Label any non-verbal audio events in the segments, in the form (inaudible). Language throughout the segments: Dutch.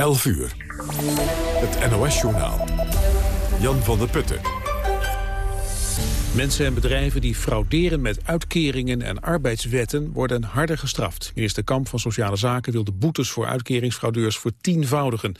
11 uur. Het NOS-journaal. Jan van der Putten. Mensen en bedrijven die frauderen met uitkeringen en arbeidswetten worden harder gestraft. Minister Kamp van Sociale Zaken wil de boetes voor uitkeringsfraudeurs vertienvoudigen.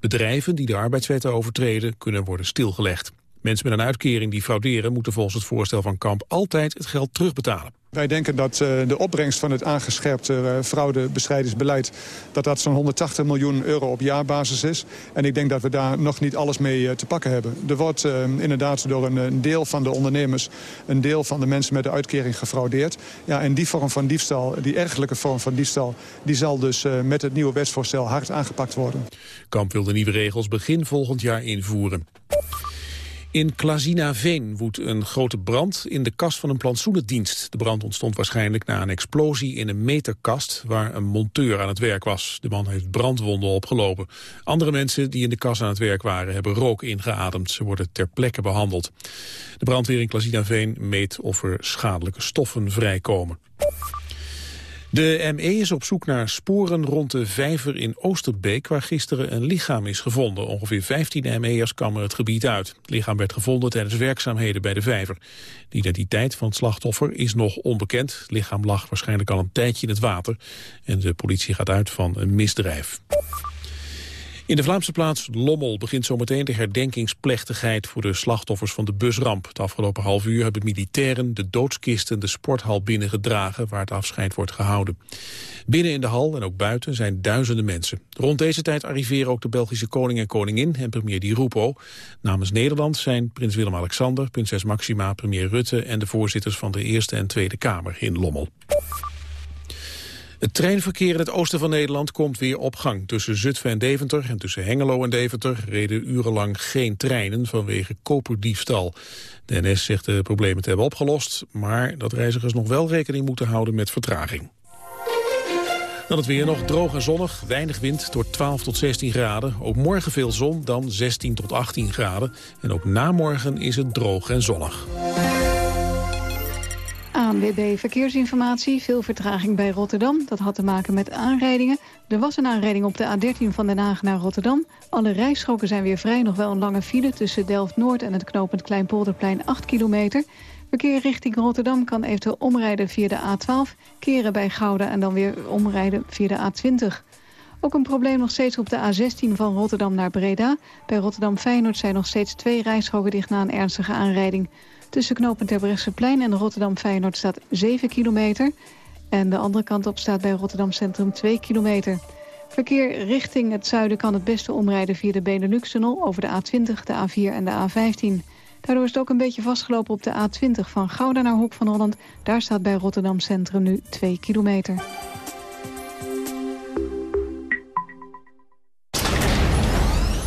Bedrijven die de arbeidswetten overtreden kunnen worden stilgelegd. Mensen met een uitkering die frauderen moeten volgens het voorstel van Kamp altijd het geld terugbetalen. Wij denken dat uh, de opbrengst van het aangescherpte uh, fraudebestrijdingsbeleid... dat dat zo'n 180 miljoen euro op jaarbasis is. En ik denk dat we daar nog niet alles mee uh, te pakken hebben. Er wordt inderdaad door een, een, deel van de ondernemers... een deel van de mensen met de uitkering gefraudeerd. Ja, en die vorm van diefstal, die ergelijke vorm van diefstal... die zal dus met het nieuwe wetsvoorstel hard aangepakt worden. Kamp wil de nieuwe regels begin volgend jaar invoeren. In Klazinaveen woedt een grote brand in de kast van een plantsoenendienst. De brand ontstond waarschijnlijk na een explosie in een meterkast waar een monteur aan het werk was. De man heeft brandwonden opgelopen. Andere mensen die in de kast aan het werk waren hebben rook ingeademd. Ze worden ter plekke behandeld. De brandweer in Klazinaveen meet of er schadelijke stoffen vrijkomen. De ME is op zoek naar sporen rond de vijver in Oosterbeek... waar gisteren een lichaam is gevonden. Ongeveer 15 ME'ers kwamen het gebied uit. Het lichaam werd gevonden tijdens werkzaamheden bij de vijver. De identiteit van het slachtoffer is nog onbekend. Het lichaam lag waarschijnlijk al een tijdje in het water. En de politie gaat uit van een misdrijf. In de Vlaamse plaats Lommel begint zometeen de herdenkingsplechtigheid voor de slachtoffers van de busramp. Het afgelopen half uur hebben militairen de doodskisten de sporthal binnengedragen waar het afscheid wordt gehouden. Binnen in de hal en ook buiten zijn duizenden mensen. Rond deze tijd arriveren ook de Belgische koning en koningin en premier Di Rupo. Namens Nederland zijn prins Willem-Alexander, prinses Maxima, premier Rutte en de voorzitters van de Eerste en Tweede Kamer in Lommel. Het treinverkeer in het oosten van Nederland komt weer op gang. Tussen Zutphen en Deventer en tussen Hengelo en Deventer reden urenlang geen treinen vanwege koperdiefstal. De NS zegt de problemen te hebben opgelost, maar dat reizigers nog wel rekening moeten houden met vertraging. Dan het weer nog droog en zonnig, weinig wind door 12 tot 16 graden. Ook morgen veel zon, dan 16 tot 18 graden. En ook na morgen is het droog en zonnig. ANWB Verkeersinformatie. Veel vertraging bij Rotterdam. Dat had te maken met aanrijdingen. Er was een aanrijding op de A13 van Den Haag naar Rotterdam. Alle rijstroken zijn weer vrij. Nog wel een lange file tussen Delft-Noord en het knooppunt Kleinpolderplein 8 kilometer. Verkeer richting Rotterdam kan eventueel omrijden via de A12... keren bij Gouda en dan weer omrijden via de A20. Ook een probleem nog steeds op de A16 van Rotterdam naar Breda. Bij Rotterdam-Feyenoord zijn nog steeds twee rijstroken dicht na een ernstige aanrijding... Tussen knooppunt Terbrechtseplein en Rotterdam-Feyenoord staat 7 kilometer. En de andere kant op staat bij Rotterdam Centrum 2 kilometer. Verkeer richting het zuiden kan het beste omrijden via de Benelux-tunnel... over de A20, de A4 en de A15. Daardoor is het ook een beetje vastgelopen op de A20 van Gouda naar Hoek van Holland. Daar staat bij Rotterdam Centrum nu 2 kilometer.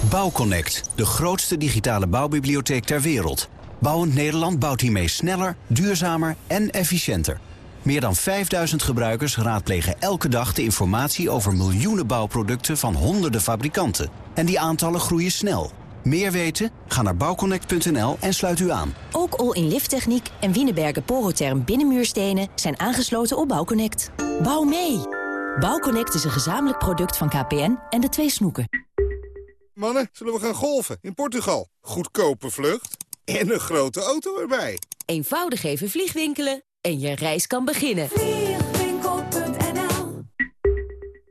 Bouwconnect, de grootste digitale bouwbibliotheek ter wereld. Bouwend Nederland bouwt hiermee sneller, duurzamer en efficiënter. Meer dan 5000 gebruikers raadplegen elke dag de informatie over miljoenen bouwproducten van honderden fabrikanten. En die aantallen groeien snel. Meer weten? Ga naar bouwconnect.nl en sluit u aan. Ook all-in lifttechniek en Wienerberger Porotherm binnenmuurstenen zijn aangesloten op Bouwconnect. Bouw mee! Bouwconnect is een gezamenlijk product van KPN en de twee snoeken. Mannen, zullen we gaan golven in Portugal? Goedkope vlucht en een grote auto erbij. Eenvoudig even vliegwinkelen en je reis kan beginnen. Vliegwinkel.nl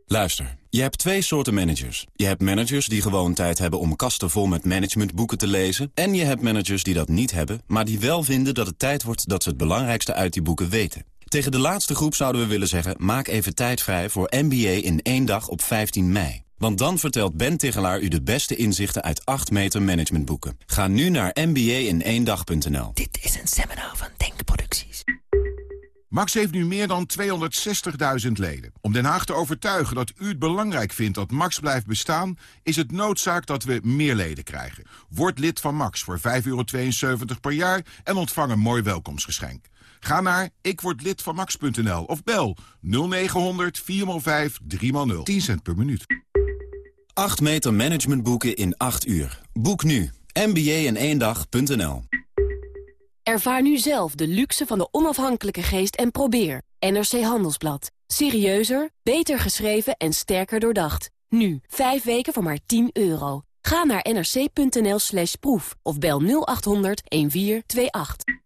Luister, je hebt twee soorten managers. Je hebt managers die gewoon tijd hebben om kasten vol met managementboeken te lezen. En je hebt managers die dat niet hebben, maar die wel vinden dat het tijd wordt dat ze het belangrijkste uit die boeken weten. Tegen de laatste groep zouden we willen zeggen, maak even tijd vrij voor MBA in één dag op 15 mei. Want dan vertelt Ben Tigelaar u de beste inzichten uit 8 meter managementboeken. Ga nu naar mba-in-één-dag.nl. Dit is een seminar van Denkproducties. Max heeft nu meer dan 260.000 leden. Om Den Haag te overtuigen dat u het belangrijk vindt dat Max blijft bestaan... is het noodzaak dat we meer leden krijgen. Word lid van Max voor 5,72 per jaar en ontvang een mooi welkomstgeschenk. Ga naar ikwordlidvanmax.nl of bel 0900 405 3x0. 10 cent per minuut. 8 meter managementboeken in 8 uur. Boek nu. MBA in één dag.nl Ervaar nu zelf de luxe van de onafhankelijke geest en probeer. NRC Handelsblad. Serieuzer, beter geschreven en sterker doordacht. Nu, 5 weken voor maar 10 euro. Ga naar nrc.nl slash proef of bel 0800 1428.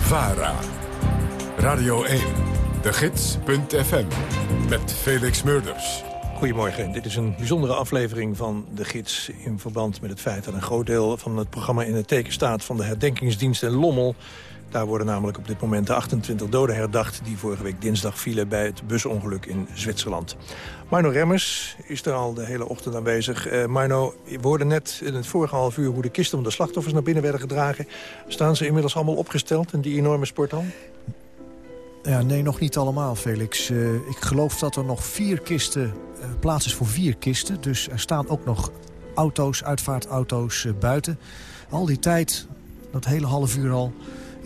VARA. Radio 1. De Gids.fm. Met Felix Murders. Goedemorgen, dit is een bijzondere aflevering van De Gids... in verband met het feit dat een groot deel van het programma in het teken staat... van de herdenkingsdienst in Lommel. Daar worden namelijk op dit moment de 28 doden herdacht... die vorige week dinsdag vielen bij het busongeluk in Zwitserland. Marno Remmers is er al de hele ochtend aanwezig. Uh, Marno, we hoorden net in het vorige half uur... hoe de kisten van de slachtoffers naar binnen werden gedragen. Staan ze inmiddels allemaal opgesteld in die enorme sporthal? Ja, nee, nog niet allemaal, Felix. Uh, ik geloof dat er nog vier kisten, uh, plaats is voor vier kisten. Dus er staan ook nog auto's, uitvaartauto's buiten. Al die tijd, dat hele half uur al,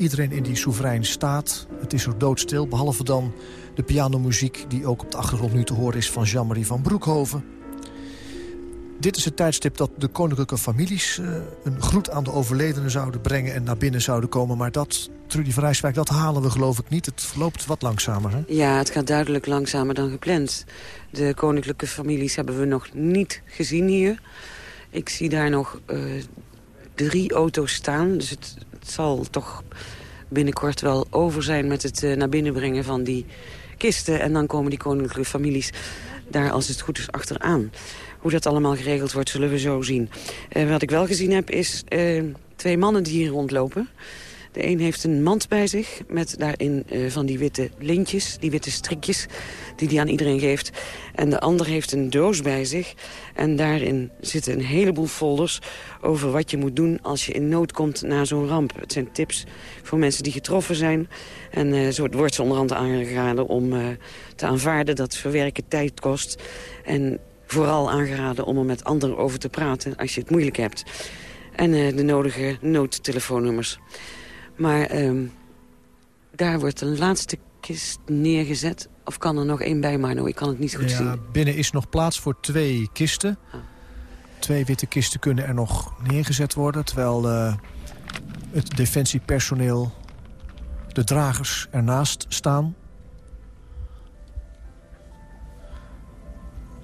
iedereen in die soeverein staat. Het is er doodstil, behalve dan de pianomuziek... die ook op de achtergrond nu te horen is van Jean-Marie van Broekhoven. Dit is het tijdstip dat de koninklijke families uh, een groet aan de overledenen zouden brengen... en naar binnen zouden komen. Maar dat, Trudy van Rijswijk, dat halen we geloof ik niet. Het loopt wat langzamer, hè? Ja, het gaat duidelijk langzamer dan gepland. De koninklijke families hebben we nog niet gezien hier. Ik zie daar nog uh, drie auto's staan. Dus het, het, zal toch binnenkort wel over zijn... met het uh, naar binnen brengen van die kisten. En dan komen die koninklijke families daar, als het goed is, achteraan. Hoe dat allemaal geregeld wordt, zullen we zo zien. Uh, wat ik wel gezien heb, is uh, twee mannen die hier rondlopen. De een heeft een mand bij zich met daarin uh, van die witte lintjes, die witte strikjes die hij aan iedereen geeft. En de ander heeft een doos bij zich en daarin zitten een heleboel folders over wat je moet doen als je in nood komt na zo'n ramp. Het zijn tips voor mensen die getroffen zijn. En uh, zo wordt ze onderhand aangeraden om uh, te aanvaarden dat verwerken tijd kost. En vooral aangeraden om er met anderen over te praten als je het moeilijk hebt. En de nodige noodtelefoonnummers. Maar uh, daar wordt de laatste kist neergezet. Of kan er nog één bij, Marno? Ik kan het niet goed ja, zien. Binnen is nog plaats voor twee kisten. Ah. Twee witte kisten kunnen er nog neergezet worden. Terwijl uh, het defensiepersoneel, de dragers ernaast staan.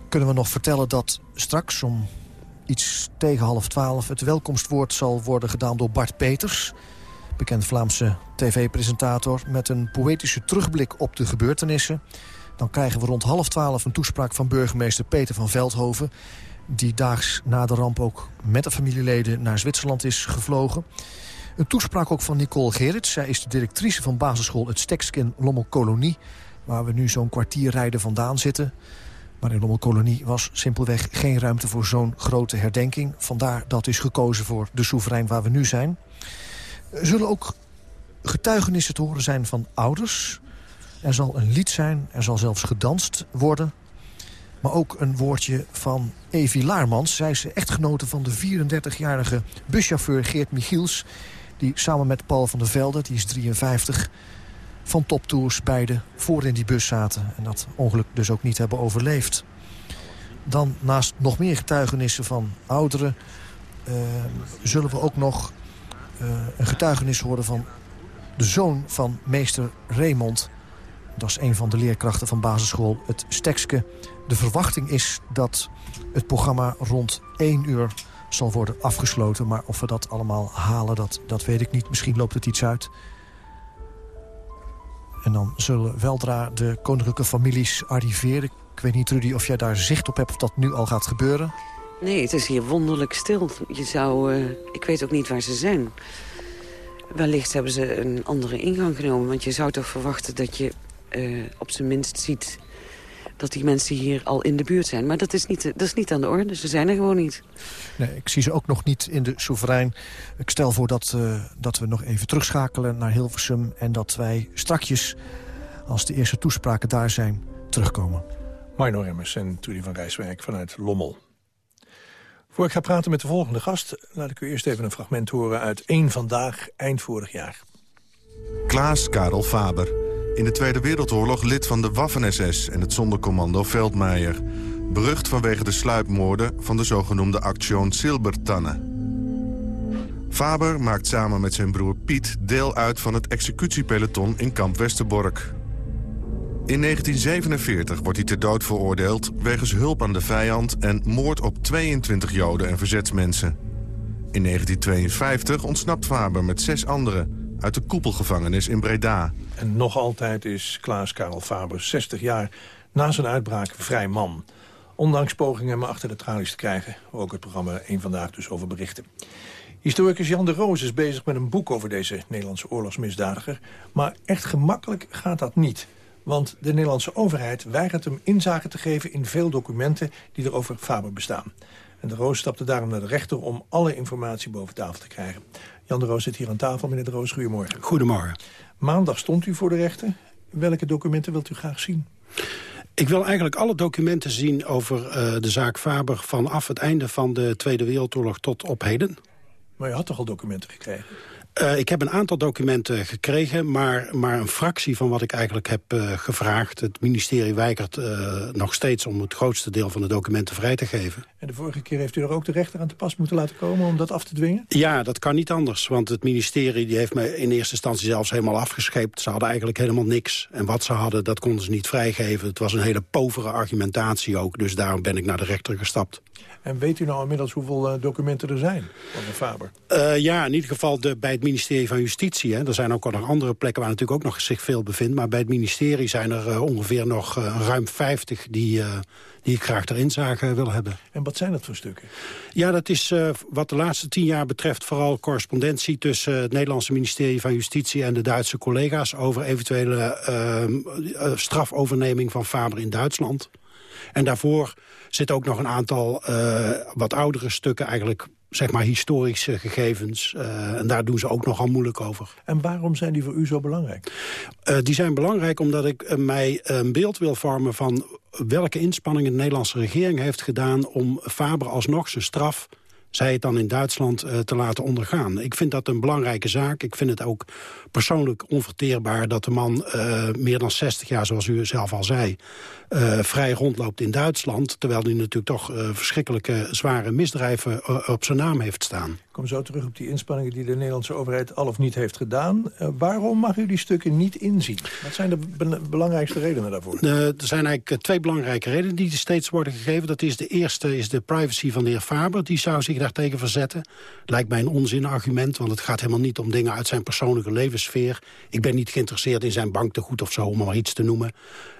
Kunnen we nog vertellen dat straks om iets tegen half twaalf... het welkomstwoord zal worden gedaan door Bart Peters bekend Vlaamse tv-presentator... met een poëtische terugblik op de gebeurtenissen. Dan krijgen we rond half twaalf een toespraak van burgemeester Peter van Veldhoven... die daags na de ramp ook met de familieleden naar Zwitserland is gevlogen. Een toespraak ook van Nicole Gerrits. Zij is de directrice van basisschool Het Stekskin Lommel Kolonie... waar we nu zo'n kwartier rijden vandaan zitten... Maar in Lommelkolonie was simpelweg geen ruimte voor zo'n grote herdenking. Vandaar dat is gekozen voor de soeverein waar we nu zijn. Er zullen ook getuigenissen te horen zijn van ouders. Er zal een lied zijn, er zal zelfs gedanst worden. Maar ook een woordje van Evi Laarmans. Zij is echtgenote van de 34-jarige buschauffeur Geert Michiels... die samen met Paul van der Velde, die is 53... van toptours beide voor in die bus zaten. En dat ongeluk dus ook niet hebben overleefd. Dan naast nog meer getuigenissen van ouderen... Uh, zullen we ook nog een getuigenis horen van de zoon van meester Raymond. Dat is een van de leerkrachten van basisschool Het Stekske. De verwachting is dat het programma rond 1 uur zal worden afgesloten. Maar of we dat allemaal halen, dat, dat weet ik niet. Misschien loopt het iets uit. En dan zullen weldra de koninklijke families arriveren. Ik weet niet, Rudy, of jij daar zicht op hebt of dat nu al gaat gebeuren. Nee, het is hier wonderlijk stil. Je zou, uh, ik weet ook niet waar ze zijn. Wellicht hebben ze een andere ingang genomen. Want je zou toch verwachten dat je uh, op zijn minst ziet... dat die mensen hier al in de buurt zijn. Maar dat is niet, dat is niet aan de orde. Ze zijn er gewoon niet. Nee, ik zie ze ook nog niet in de soeverein. Ik stel voor dat, uh, dat we nog even terugschakelen naar Hilversum... en dat wij strakjes, als de eerste toespraken daar zijn terugkomen. Marno Remmers en Trudy van Rijswijk vanuit Lommel. Voor ik ga praten met de volgende gast... laat ik u eerst even een fragment horen uit één Vandaag eind vorig jaar. Klaas Karel Faber. In de Tweede Wereldoorlog lid van de Waffen-SS en het zondercommando Veldmeijer. Berucht vanwege de sluipmoorden van de zogenoemde Aktion Silbertanne. Faber maakt samen met zijn broer Piet deel uit van het executiepeloton in kamp Westerbork. In 1947 wordt hij ter dood veroordeeld wegens hulp aan de vijand... en moord op 22 Joden en verzetsmensen. In 1952 ontsnapt Faber met zes anderen uit de koepelgevangenis in Breda. En nog altijd is Klaas Karel Faber 60 jaar na zijn uitbraak vrij man. Ondanks pogingen hem achter de tralies te krijgen. Ook het programma één Vandaag dus over berichten. Historicus Jan de Roos is bezig met een boek over deze Nederlandse oorlogsmisdadiger. Maar echt gemakkelijk gaat dat niet. Want de Nederlandse overheid weigert hem inzage te geven in veel documenten die er over Faber bestaan. En de Roos stapte daarom naar de rechter om alle informatie boven tafel te krijgen. Jan de Roos zit hier aan tafel. Meneer de Roos, goedemorgen. Goedemorgen. Maandag stond u voor de rechter. Welke documenten wilt u graag zien? Ik wil eigenlijk alle documenten zien over uh, de zaak Faber... vanaf het einde van de Tweede Wereldoorlog tot op heden. Maar je had toch al documenten gekregen? Uh, ik heb een aantal documenten gekregen, maar, maar een fractie van wat ik eigenlijk heb uh, gevraagd. Het ministerie weigert uh, nog steeds om het grootste deel van de documenten vrij te geven. En de vorige keer heeft u er ook de rechter aan te pas moeten laten komen om dat af te dwingen? Ja, dat kan niet anders, want het ministerie die heeft me in eerste instantie zelfs helemaal afgescheept. Ze hadden eigenlijk helemaal niks. En wat ze hadden, dat konden ze niet vrijgeven. Het was een hele povere argumentatie ook, dus daarom ben ik naar de rechter gestapt. En weet u nou inmiddels hoeveel uh, documenten er zijn van de Faber? Uh, ja, in ieder geval de, bij het ministerie van Justitie. Hè. Er zijn ook nog andere plekken waar natuurlijk ook nog zich veel bevindt. Maar bij het ministerie zijn er uh, ongeveer nog ruim 50 die, die ik graag ter inzage wil hebben. En wat zijn dat voor stukken? Ja, dat is wat de laatste tien jaar betreft vooral correspondentie... tussen het Nederlandse ministerie van Justitie en de Duitse collega's... over eventuele ehm, strafoverneming van Faber in Duitsland. En daarvoor zit ook nog een aantal uh, wat oudere stukken... eigenlijk zeg maar historische gegevens. Uh, en daar doen ze ook nogal moeilijk over. En waarom zijn die voor u zo belangrijk? Uh, die zijn belangrijk omdat ik mij een beeld wil vormen... van welke inspanningen de Nederlandse regering heeft gedaan... om Faber alsnog zijn straf zij het dan in Duitsland uh, te laten ondergaan. Ik vind dat een belangrijke zaak. Ik vind het ook persoonlijk onverteerbaar dat de man uh, meer dan 60 jaar, zoals u zelf al zei, uh, vrij rondloopt in Duitsland. Terwijl hij natuurlijk toch verschrikkelijke zware misdrijven op zijn naam heeft staan. Ik kom zo terug op die inspanningen die de Nederlandse overheid al of niet heeft gedaan. waarom mag u die stukken niet inzien? Wat zijn de be belangrijkste redenen daarvoor? er zijn eigenlijk twee belangrijke redenen die steeds worden gegeven. Dat is de eerste is de privacy van de heer Faber. Die zou zich daartegen verzetten. Lijkt mij een onzinargument, want het gaat helemaal niet om dingen uit zijn persoonlijke levenssfeer. Ik ben niet geïnteresseerd in zijn banktegoed of zo, om maar iets te noemen.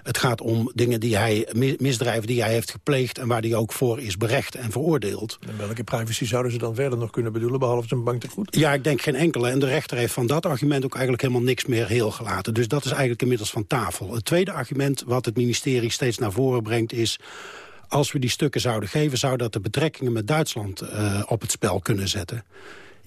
Het gaat om dingen die hij, misdrijven die hij heeft gepleegd... en waar hij ook voor is berecht en veroordeeld. En welke privacy zouden ze dan verder nog kunnen bedoelen... behalve zijn banktegoed? Ja, ik denk geen enkele. En de rechter heeft van dat argument ook eigenlijk helemaal niks meer heel gelaten. Dus dat is eigenlijk inmiddels van tafel. Het tweede argument wat het ministerie steeds naar voren brengt is als we die stukken zouden geven... zou dat de betrekkingen met Duitsland uh, op het spel kunnen zetten.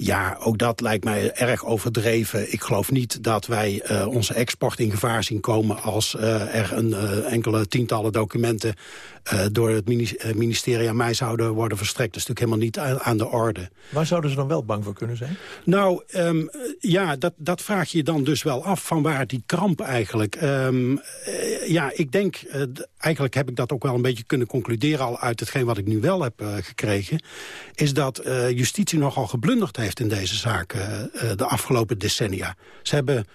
Ja, ook dat lijkt mij erg overdreven. Ik geloof niet dat wij uh, onze export in gevaar zien komen... als uh, er een uh, enkele tientallen documenten door het ministerie aan mij zouden worden verstrekt. Dat is natuurlijk helemaal niet aan, de orde. Waar zouden ze dan wel bang voor kunnen zijn? Nou, um, ja, dat, dat vraag je dan dus wel af. Van waar die kramp eigenlijk? Um, ja, ik denk, eigenlijk heb ik dat ook wel een beetje kunnen concluderen... al uit hetgeen wat ik nu wel heb gekregen... is dat justitie nogal geblunderd heeft in deze zaak uh, de afgelopen decennia. Ze hebben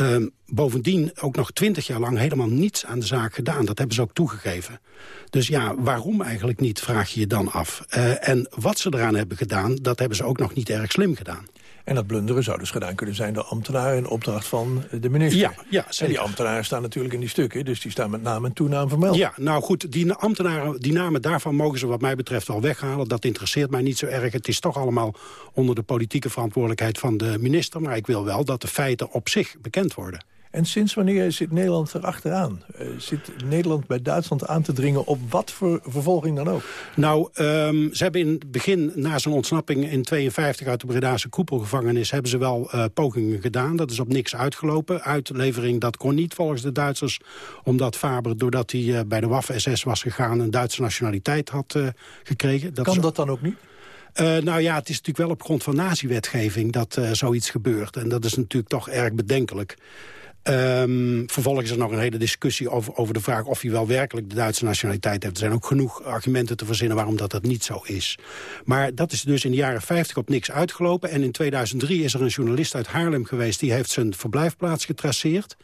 uh, bovendien ook nog twintig jaar lang helemaal niets aan de zaak gedaan. Dat hebben ze ook toegegeven. Dus ja, waarom eigenlijk niet, vraag je je dan af. Uh, en wat ze eraan hebben gedaan, dat hebben ze ook nog niet erg slim gedaan. En dat blunderen zou dus gedaan kunnen zijn door ambtenaren... in opdracht van de minister. Ja, ja zeker. En die ambtenaren staan natuurlijk in die stukken... dus die staan met naam en toenaam vermeld. Ja, nou goed, die ambtenaren, die namen daarvan mogen ze wat mij betreft wel weghalen. Dat interesseert mij niet zo erg. Het is toch allemaal onder de politieke verantwoordelijkheid van de minister. Maar ik wil wel dat de feiten op zich bekend worden. En sinds wanneer zit Nederland erachteraan? Uh, zit Nederland bij Duitsland aan te dringen op wat voor vervolging dan ook? Nou, um, ze hebben in het begin, na zijn ontsnapping in 52 uit de Bredaanse koepelgevangenis... hebben ze wel uh, pogingen gedaan. Dat is op niks uitgelopen. Uitlevering, dat kon niet volgens de Duitsers. Omdat Faber, doordat hij uh, bij de Waffen-SS was gegaan... een Duitse nationaliteit had gekregen. Dat kan dat dan ook niet? Uh, nou ja, het is natuurlijk wel op grond van nazi-wetgeving dat uh, zoiets gebeurt. En dat is natuurlijk toch erg bedenkelijk. Um, vervolgens is er nog een hele discussie over, over de vraag of hij wel werkelijk de Duitse nationaliteit heeft. Er zijn ook genoeg argumenten te verzinnen waarom dat, dat niet zo is. Maar dat is dus in de jaren 50 op niks uitgelopen. En in 2003 is er een journalist uit Haarlem geweest... die heeft zijn verblijfplaats getraceerd.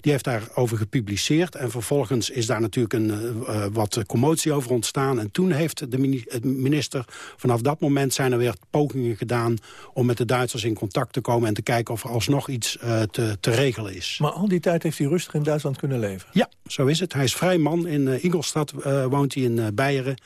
Die heeft daarover gepubliceerd. En vervolgens is daar natuurlijk een, uh, wat commotie over ontstaan. En toen heeft de minister, vanaf dat moment zijn er weer pogingen gedaan... om met de Duitsers in contact te komen en te kijken of er alsnog iets uh, te, te regelen is. Maar al die tijd heeft hij rustig in Duitsland kunnen leven? Ja, zo is het. Hij is vrij man. In uh, Ingolstadt uh, woont hij in uh, Beieren.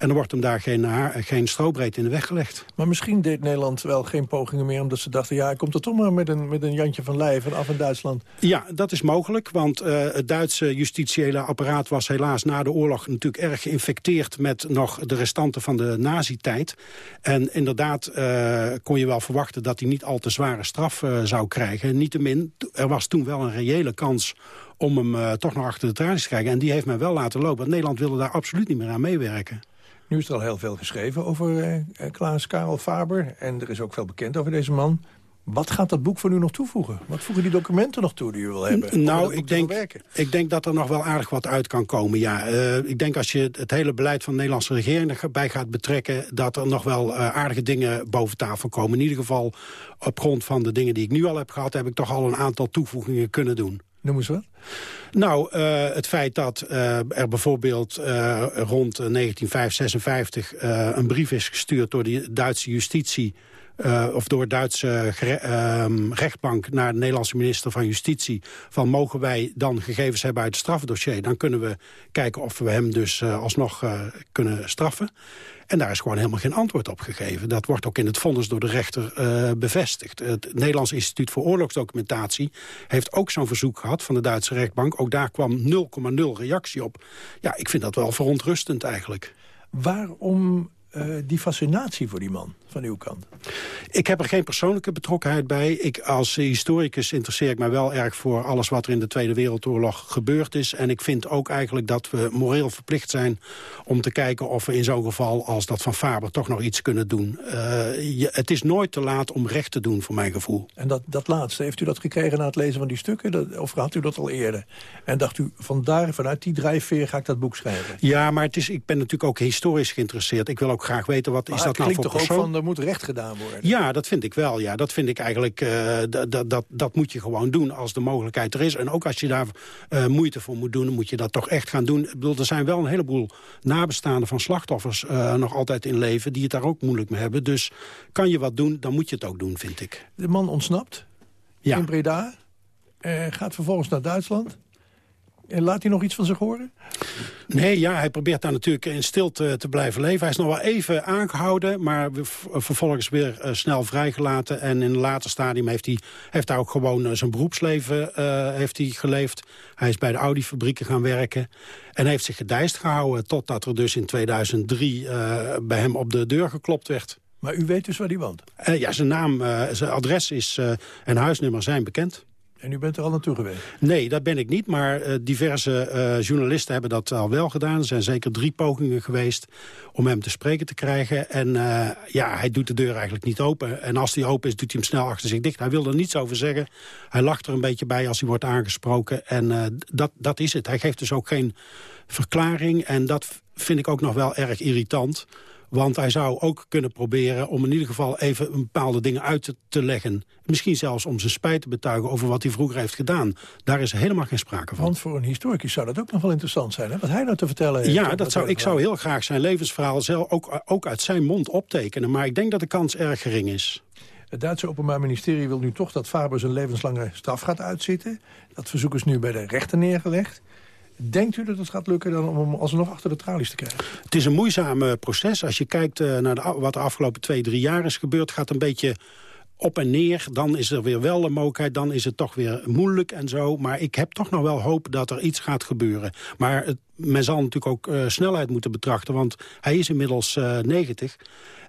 En er wordt hem daar geen, haar, geen strobreed in de weg gelegd. Maar misschien deed Nederland wel geen pogingen meer... omdat ze dachten, ja, hij komt er toch maar met een, met een Jantje van Leij af in Duitsland. Ja, dat is mogelijk, want het Duitse justitiële apparaat... was helaas na de oorlog natuurlijk erg geïnfecteerd... met nog de restanten van de nazi-tijd. En inderdaad kon je wel verwachten dat hij niet al te zware straf zou krijgen. Niettemin, er was toen wel een reële kans om hem uh, toch nog achter de tralies te krijgen. En die heeft men wel laten lopen. Want Nederland wilde daar absoluut niet meer aan meewerken. Nu is er al heel veel geschreven over uh, Klaas Karel Faber. En er is ook veel bekend over deze man. Wat gaat dat boek voor u nog toevoegen? Wat voegen die documenten nog toe die u wil hebben? Nou, ik denk, ik denk dat er nog wel aardig wat uit kan komen, ja. Uh, ik denk als je het hele beleid van de Nederlandse regering erbij gaat betrekken... dat er nog wel uh, aardige dingen boven tafel komen. In ieder geval op grond van de dingen die ik nu al heb gehad... heb ik toch al een aantal toevoegingen kunnen doen. Noem eens wat. Nou, uh, het feit dat uh, er bijvoorbeeld uh, rond 1956 een brief is gestuurd door de Duitse justitie... of door Duitse ehm, rechtbank naar de Nederlandse minister van Justitie... van mogen wij dan gegevens hebben uit het strafdossier... dan kunnen we kijken of we hem dus alsnog kunnen straffen. En daar is gewoon helemaal geen antwoord op gegeven. Dat wordt ook in het vonnis door de rechter bevestigd. Het Nederlands Instituut voor Oorlogsdocumentatie heeft ook zo'n verzoek gehad van de Duitse rechtbank. Ook daar kwam 0,0 reactie op. Ja, ik vind dat wel verontrustend eigenlijk. Waarom die fascinatie voor die man van uw kant? Ik heb er geen persoonlijke betrokkenheid bij. Ik, als historicus interesseer ik mij wel erg voor alles wat er in de Tweede Wereldoorlog gebeurd is. En ik vind ook eigenlijk dat we moreel verplicht zijn om te kijken of we in zo'n geval als dat van Faber toch nog iets kunnen doen. Uh, je, het is nooit te laat om recht te doen, voor mijn gevoel. En dat, dat laatste, heeft u dat gekregen na het lezen van die stukken? Dat, of had u dat al eerder? En dacht u, vandaar, vanuit die drijfveer ga ik dat boek schrijven? Ja, maar het is, ik ben natuurlijk ook historisch geïnteresseerd. Ik wil ook graag weten, wat maar is dat nou voor persoon? Er moet recht gedaan worden. Ja, dat vind ik wel. Ja. Dat vind ik eigenlijk, uh, dat, dat, dat moet je gewoon doen als de mogelijkheid er is. En ook als je daar uh, moeite voor moet doen, dan moet je dat toch echt gaan doen. Ik bedoel, er zijn wel een heleboel nabestaanden van slachtoffers uh, nog altijd in leven... die het daar ook moeilijk mee hebben. Dus kan je wat doen, dan moet je het ook doen, vind ik. De man ontsnapt ja. in Breda, gaat vervolgens naar Duitsland... En laat hij nog iets van zich horen? Nee, ja, hij probeert daar natuurlijk in stilte te blijven leven. Hij is nog wel even aangehouden, maar vervolgens weer uh, snel vrijgelaten. En in een later stadium heeft hij heeft daar ook gewoon uh, zijn beroepsleven uh, heeft hij geleefd. Hij is bij de Audi-fabrieken gaan werken. En heeft zich gedijst gehouden totdat er dus in 2003 bij hem op de deur geklopt werd. Maar u weet dus waar hij woont? ja, zijn naam, zijn adres is, en huisnummer zijn bekend. En u bent er al naartoe geweest? Nee, dat ben ik niet. Maar uh, diverse uh, journalisten hebben dat al wel gedaan. Er zijn zeker drie pogingen geweest om hem te spreken te krijgen. En uh, ja, hij doet de deur eigenlijk niet open. En als die open is, doet hij hem snel achter zich dicht. Hij wil er niets over zeggen. Hij lacht er een beetje bij als hij wordt aangesproken. En dat, dat is het. Hij geeft dus ook geen verklaring. En dat vind ik ook nog wel erg irritant. Want hij zou ook kunnen proberen om in ieder geval even bepaalde dingen uit te, te, leggen. Misschien zelfs om zijn spijt te betuigen over wat hij vroeger heeft gedaan. Daar is helemaal geen sprake van. Want voor een historicus zou dat ook nog wel interessant zijn, hè? wat hij nou te vertellen heeft. Ja, dat zou, ik zou heel graag zijn levensverhaal zelf ook, ook uit zijn mond optekenen. Maar ik denk dat de kans erg gering is. Het Duitse Openbaar Ministerie wil nu toch dat Faber zijn levenslange straf gaat uitzitten. Dat verzoek is nu bij de rechter neergelegd. Denkt u dat het gaat lukken dan om alsnog achter de tralies te krijgen? Het is een moeizaam proces. Als je kijkt uh, naar wat de afgelopen twee, drie jaar is gebeurd... gaat een beetje op en neer. Dan is er weer wel een mogelijkheid, dan is het toch weer moeilijk en zo. Maar ik heb toch nog wel hoop dat er iets gaat gebeuren. Maar het, men zal natuurlijk ook uh, snelheid moeten betrachten, want hij is inmiddels uh, 90.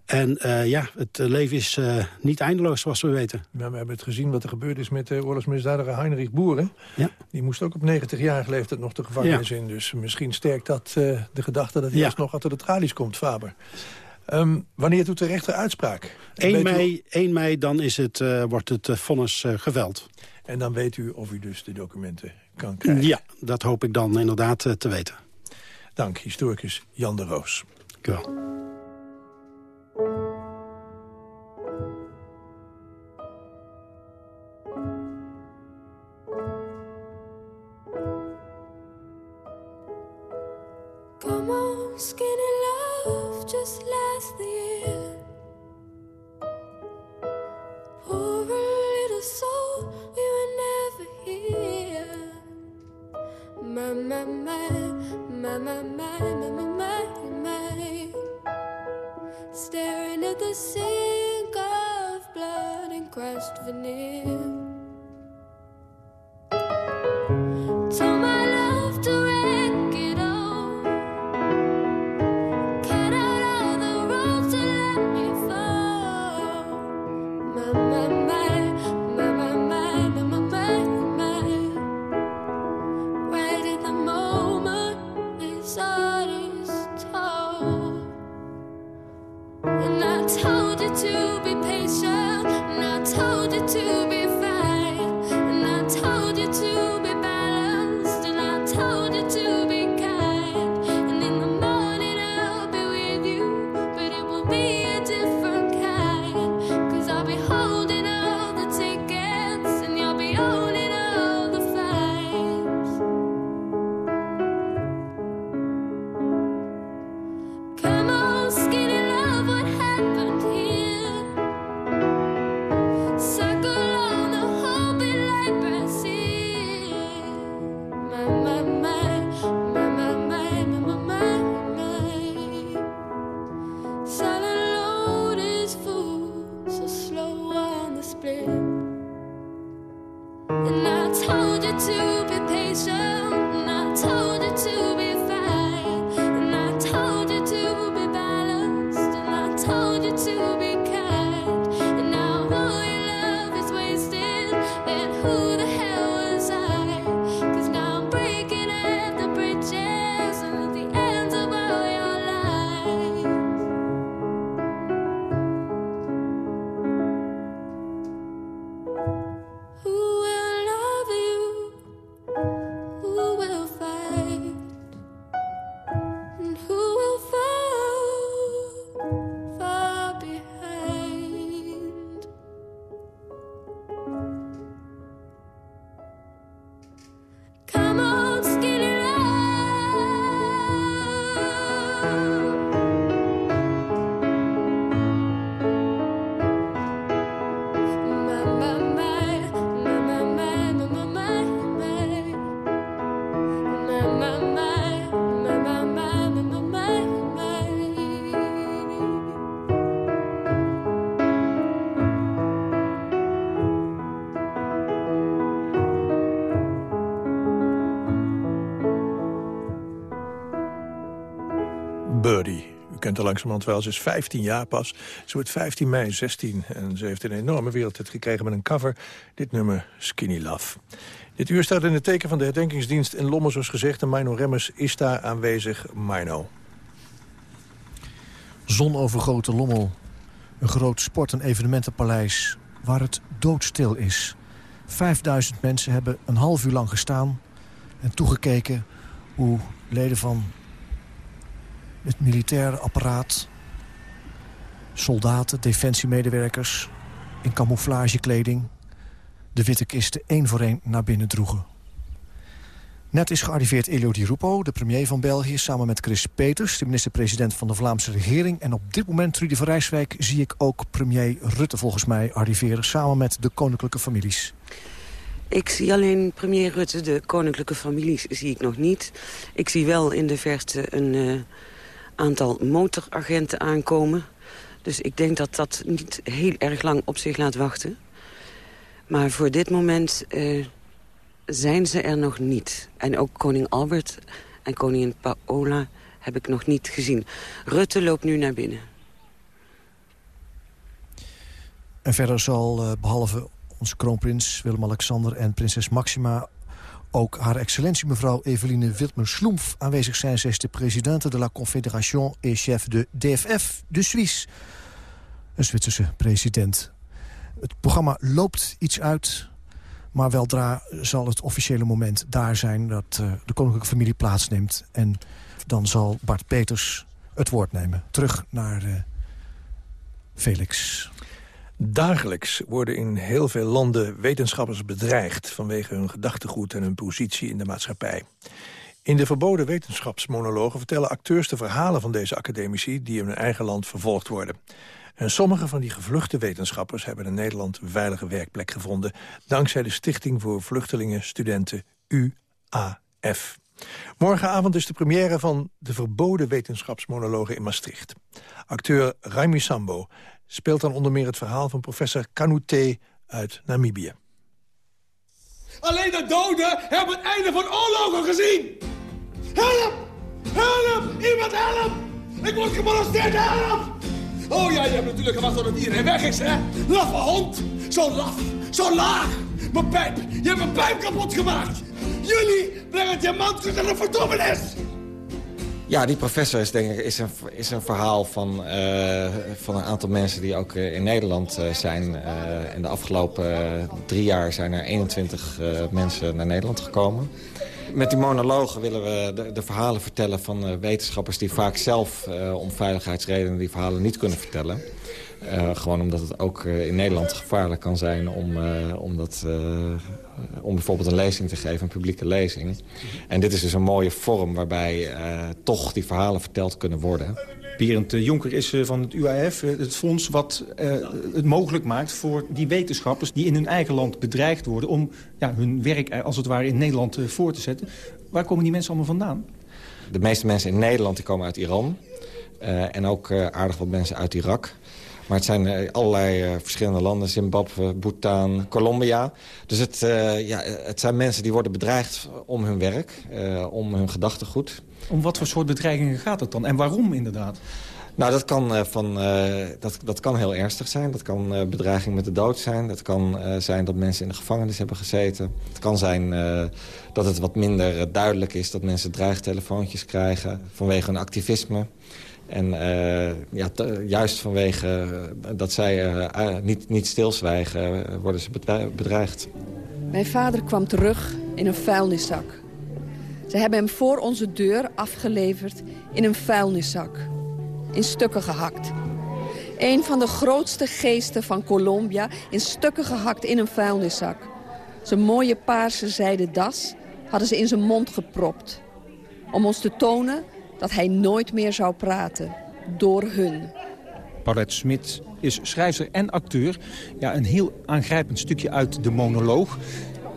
En uh, ja, het leven is uh, niet eindeloos, zoals we weten. Ja, we hebben het gezien wat er gebeurd is met de oorlogsmisdadiger Heinrich Boeren. Ja. Die moest ook op 90-jarige leeftijd nog de gevangenis ja. in. Dus misschien sterkt dat uh, de gedachte dat hij alsnog achter de tralies komt, Faber. Um, wanneer doet de rechter uitspraak? 1 mei, u... 1 mei dan is het, wordt het vonnis geveld. En dan weet u of u dus de documenten kan krijgen? Ja, dat hoop ik dan inderdaad te weten. Dank, historicus Jan de Roos. Dank u wel. Skinny love, just last the year. Kent haar langzamerhand wel. Ze is 15 jaar pas. Ze wordt 15 mei 16. En ze heeft een enorme wereldhit gekregen met een cover. Dit nummer Skinny Love. Dit uur staat in het teken van de herdenkingsdienst in Lommel, zoals gezegd. En Mino Remmers is daar aanwezig. Mino. Zonovergoten Lommel. Een groot sport- en evenementenpaleis waar het doodstil is. 5000 mensen hebben een half uur lang gestaan en toegekeken hoe leden van het militaire apparaat, soldaten, defensiemedewerkers in camouflagekleding de witte kisten één voor één naar binnen droegen. Net is gearriveerd Elio Di Rupo, de premier van België... samen met Chris Peters, de minister-president van de Vlaamse regering. En op dit moment, Trudy van Rijswijk, zie ik ook premier Rutte volgens mij arriveren... samen met de koninklijke families. Ik zie alleen premier Rutte, de koninklijke families zie ik nog niet. Ik zie wel in de verte een uh, aantal motoragenten aankomen. Dus ik denk dat dat niet heel erg lang op zich laat wachten. Maar voor dit moment uh, zijn ze er nog niet. En ook koning Albert en koningin Paola heb ik nog niet gezien. Rutte loopt nu naar binnen. En verder zal uh, behalve onze kroonprins Willem-Alexander en prinses Maxima... ook haar excellentie mevrouw Eveline Witmer-Sloemf aanwezig zijn. Zij is de presidente de la Confédération et chef de DFF, de Suisse. Een Zwitserse president. Het programma loopt iets uit... maar weldra zal het officiële moment daar zijn... dat uh, de koninklijke familie plaatsneemt. En dan zal Bart Peters het woord nemen. Terug naar uh, Felix. Dagelijks worden in heel veel landen wetenschappers bedreigd... vanwege hun gedachtegoed en hun positie in de maatschappij. In de verboden wetenschapsmonologen vertellen acteurs de verhalen van deze academici... die in hun eigen land vervolgd worden. En sommige van die gevluchte wetenschappers hebben in Nederland een veilige werkplek gevonden... dankzij de Stichting voor Vluchtelingen Studenten UAF. Morgenavond is de première van de verboden wetenschapsmonologen in Maastricht. Acteur Raimi Sambo speelt dan onder meer het verhaal van professor Kanute uit Namibië. Alleen de doden hebben het einde van oorlogen gezien! Help! Help! Iemand help! Ik word gemolesteerd, help! Oh ja, je hebt natuurlijk gewacht tot het iedereen weg is, hè? Laffe hond! Zo laf, zo laag! Mijn pijp! Je hebt mijn pijp kapot gemaakt! Jullie brengen diamantjes naar de verdommenis! Ja, die professor is denk ik is een, is een verhaal van, uh, van een aantal mensen die ook uh, in Nederland uh, zijn. in de afgelopen drie jaar zijn er 21 mensen naar Nederland gekomen. Met die monologen willen we de, de verhalen vertellen van wetenschappers... die vaak zelf om veiligheidsredenen die verhalen niet kunnen vertellen. Uh, gewoon omdat het ook uh, in Nederland gevaarlijk kan zijn om, uh, om, dat, om bijvoorbeeld een lezing te geven, een publieke lezing. En dit is dus een mooie vorm waarbij toch die verhalen verteld kunnen worden. Berend Jonker is van het UAF, het fonds wat het mogelijk maakt voor die wetenschappers... die in hun eigen land bedreigd worden om ja, hun werk als het ware in Nederland voor te zetten. Waar komen die mensen allemaal vandaan? De meeste mensen in Nederland die komen uit Iran. en ook aardig wat mensen uit Irak. Maar het zijn eh, allerlei uh, verschillende landen. Zimbabwe, Bhutan, Colombia. Dus het, uh, ja, het zijn mensen die worden bedreigd om hun werk. Om hun gedachtegoed. Om wat voor soort bedreigingen gaat het dan? En waarom inderdaad? Nou, dat kan, van, dat, dat kan heel ernstig zijn. Dat kan bedreiging met de dood zijn. Dat kan zijn dat mensen in de gevangenis hebben gezeten. Het kan zijn dat het wat minder duidelijk is... dat mensen dreigtelefoontjes krijgen vanwege hun activisme. En uh, ja, juist vanwege dat zij uh, niet, niet stilzwijgen, worden ze bedreigd. Mijn vader kwam terug in een vuilniszak. Ze hebben hem voor onze deur afgeleverd in een vuilniszak. In stukken gehakt. Een van de grootste geesten van Colombia in stukken gehakt in een vuilniszak. Zijn mooie paarse zijden das hadden ze in zijn mond gepropt. Om ons te tonen dat hij nooit meer zou praten. Door hun. Paulette Smit is schrijver en acteur. Ja, een heel aangrijpend stukje uit de monoloog.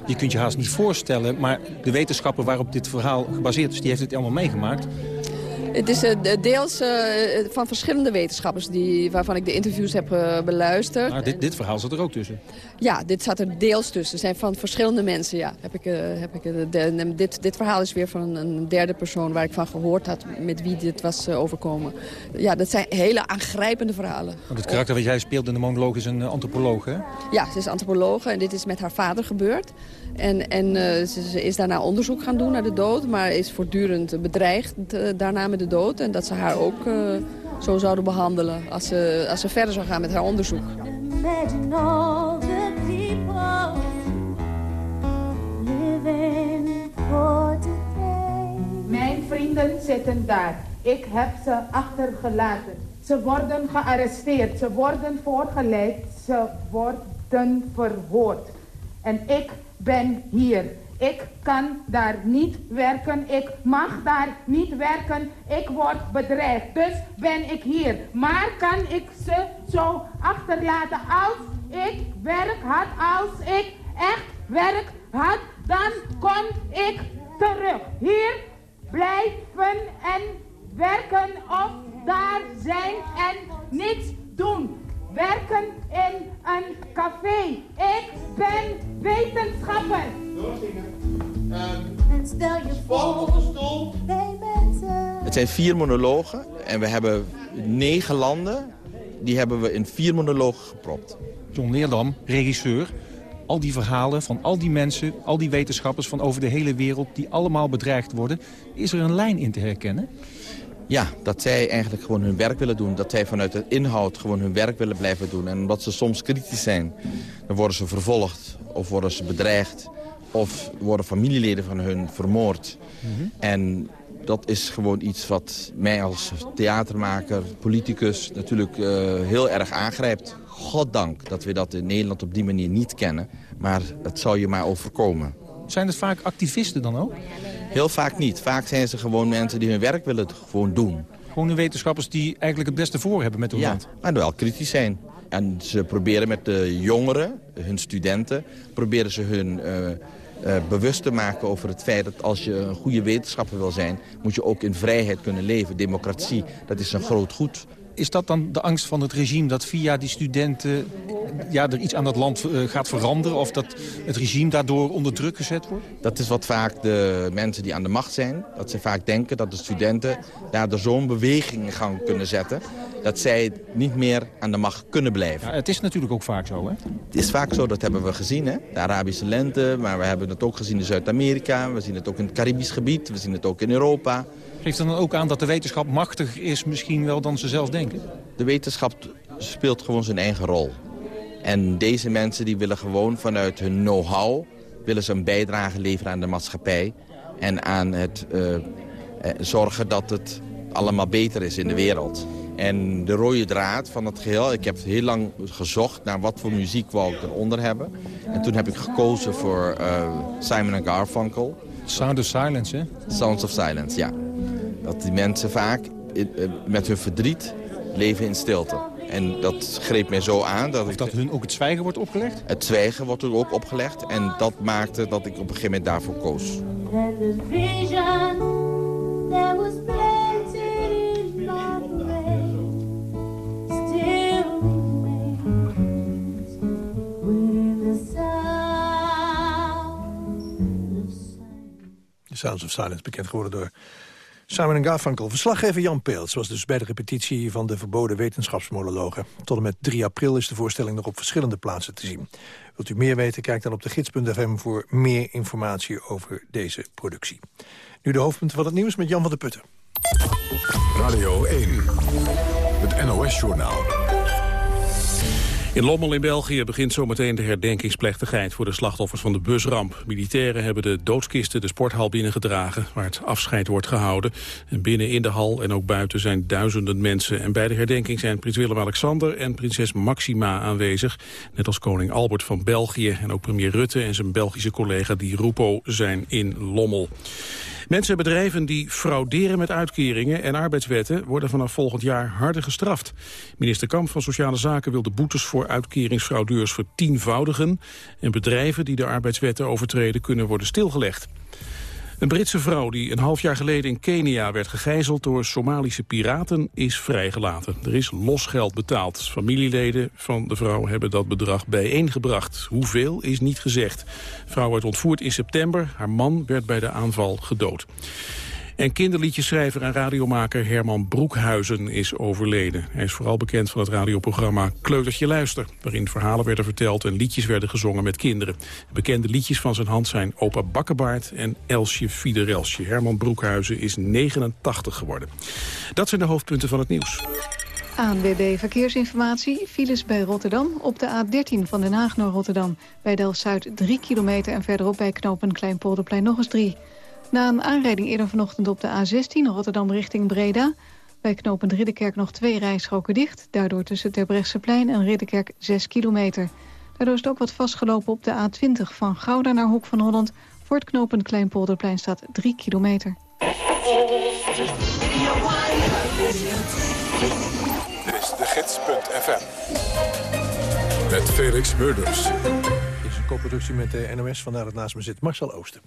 Je kunt je haast niet voorstellen, maar de wetenschapper waarop dit verhaal gebaseerd is... die heeft het allemaal meegemaakt. Het is uh, deels uh, van verschillende wetenschappers die, waarvan ik de interviews heb uh, beluisterd. Maar dit, dit verhaal zat er ook tussen? Ja, dit zat er deels tussen. zijn van verschillende mensen, ja. Heb ik, heb ik, de, dit, dit verhaal is weer van een derde persoon waar ik van gehoord had met wie dit was overkomen. Ja, dat zijn hele aangrijpende verhalen. Want het karakter wat jij speelt in de monoloog is een antropoloog, hè? Ja, ze is antropoloog en dit is met haar vader gebeurd. En, en ze, ze, is daarna onderzoek gaan doen naar de dood, maar is voortdurend bedreigd daarna met de dood. En dat ze haar ook uh, zo zouden behandelen als ze, als ze verder zou gaan met haar onderzoek. Mijn vrienden zitten daar. Ik heb ze achtergelaten. Ze worden gearresteerd. Ze worden voorgeleid. Ze worden verhoord. En ik ben hier. Ik kan daar niet werken. Ik mag daar niet werken. Ik word bedreigd. Dus ben ik hier. Maar kan ik ze zo achterlaten als ik werk had, als ik echt werk had, dan kom ik terug. Hier blijven en werken of daar zijn en niets doen. Werken in een café. Ik ben wetenschapper. En stel je voor, bij mensen. Het zijn vier monologen en we hebben negen landen. Die hebben we in vier monologen gepropt. John Leerdam, regisseur. Al die verhalen van al die mensen, al die wetenschappers van over de hele wereld... die allemaal bedreigd worden. Is er een lijn in te herkennen? Ja, dat zij eigenlijk gewoon hun werk willen doen. Dat zij vanuit de inhoud gewoon hun werk willen blijven doen. En omdat ze soms kritisch zijn, dan worden ze vervolgd of worden ze bedreigd. Of worden familieleden van hun vermoord. En dat is gewoon iets wat mij als theatermaker, politicus natuurlijk eh, heel erg aangrijpt. Goddank dat we dat in Nederland op die manier niet kennen. Maar het zou je maar overkomen. Zijn het vaak activisten dan ook? Heel vaak niet. Vaak zijn ze gewoon mensen die hun werk willen gewoon doen. Gewoon de wetenschappers die eigenlijk het beste voor hebben met hun Ja, land. maar wel kritisch zijn. En ze proberen met de jongeren, hun studenten, proberen ze hun eh, eh, bewust te maken over het feit dat als je een goede wetenschapper wil zijn, moet je ook in vrijheid kunnen leven. Democratie, dat is een groot goed. Is dat dan de angst van het regime dat via die studenten ja, er iets aan dat land eh, gaat veranderen? Of dat het regime daardoor onder druk gezet wordt? Dat is wat vaak de mensen die aan de macht zijn, dat ze vaak denken dat de studenten daardoor zo'n beweging in gang kunnen zetten, dat zij niet meer aan de macht kunnen blijven. Ja, het is natuurlijk ook vaak zo, hè? Het is vaak zo, dat hebben we gezien, hè? de Arabische lente, maar we hebben het ook gezien in Zuid-Amerika, we zien het ook in het Caribisch gebied, we zien het ook in Europa. Geeft dat dan ook aan dat de wetenschap machtiger is misschien wel dan ze zelf denken? De wetenschap speelt gewoon zijn eigen rol. En deze mensen die willen gewoon vanuit hun know-how... willen ze een bijdrage leveren aan de maatschappij... en aan het eh, eh, zorgen dat het allemaal beter is in de wereld. En de rode draad van het geheel... ik heb heel lang gezocht naar wat voor muziek wou ik eronder hebben. En toen heb ik gekozen voor eh, Simon Garfunkel. Sound of Silence, hè? Sounds of Silence, ja. Dat die mensen vaak eh, met hun verdriet leven in stilte. En dat greep mij zo aan. Dat, ik, dat hun ook het zwijgen wordt opgelegd? Het zwijgen wordt er ook opgelegd. En dat maakte dat ik op een gegeven moment daarvoor koos. Of The Sounds of Silence, bekend geworden door Simon Garfunkel. Verslaggever Jan Peels was dus bij de repetitie van de verboden wetenschapsmonologen. Tot en met 3 april is de voorstelling nog op verschillende plaatsen te zien. Wilt u meer weten, kijk dan op de gids.fm voor meer informatie over deze productie. Nu de hoofdpunten van het nieuws met Jan van der Putten. Radio 1, het NOS-journaal. In Lommel in België begint zometeen de herdenkingsplechtigheid voor de slachtoffers van de busramp. Militairen hebben de doodskisten de sporthal binnengedragen, waar het afscheid wordt gehouden. En binnen in de hal en ook buiten zijn duizenden mensen. En bij de herdenking zijn prins Willem-Alexander en prinses Maxima aanwezig. Net als koning Albert van België en ook premier Rutte en zijn Belgische collega Di Rupo zijn in Lommel. Mensen en bedrijven die frauderen met uitkeringen en arbeidswetten worden vanaf volgend jaar harder gestraft. Minister Kamp van Sociale Zaken wil de boetes voor uitkeringsfraudeurs vertienvoudigen. En bedrijven die de arbeidswetten overtreden kunnen worden stilgelegd. Een Britse vrouw die een half jaar geleden in Kenia werd gegijzeld door Somalische piraten is vrijgelaten. Er is losgeld betaald. Familieleden van de vrouw hebben dat bedrag bijeengebracht. Hoeveel is niet gezegd. De vrouw werd ontvoerd in september. Haar man werd bij de aanval gedood. En kinderliedjeschrijver en radiomaker Herman Broekhuizen is overleden. Hij is vooral bekend van het radioprogramma Kleutertje Luister... waarin verhalen werden verteld en liedjes werden gezongen met kinderen. Bekende liedjes van zijn hand zijn Opa Bakkenbaard en Elsje Fiderelsje. Herman Broekhuizen is 89 geworden. Dat zijn de hoofdpunten van het nieuws. ANWB Verkeersinformatie. Files bij Rotterdam op de A13 van Den Haag naar Rotterdam. Bij Delft-Zuid 3 kilometer en verderop bij knopen Kleinpolderplein nog eens 3. Na een aanrijding eerder vanochtend op de A16 Rotterdam richting Breda... bij knopen Ridderkerk nog twee rijstroken dicht. Daardoor tussen Terbrechtseplein en Ridderkerk 6 kilometer. Daardoor is het ook wat vastgelopen op de A20 van Gouda naar Hoek van Holland. Voor het knooppunt Kleinpolderplein staat 3 kilometer. Dit is de gids.fm. Met Felix Murders. Dit is een co-productie met de NOS, vandaar dat naast me zit Marcel Oosten.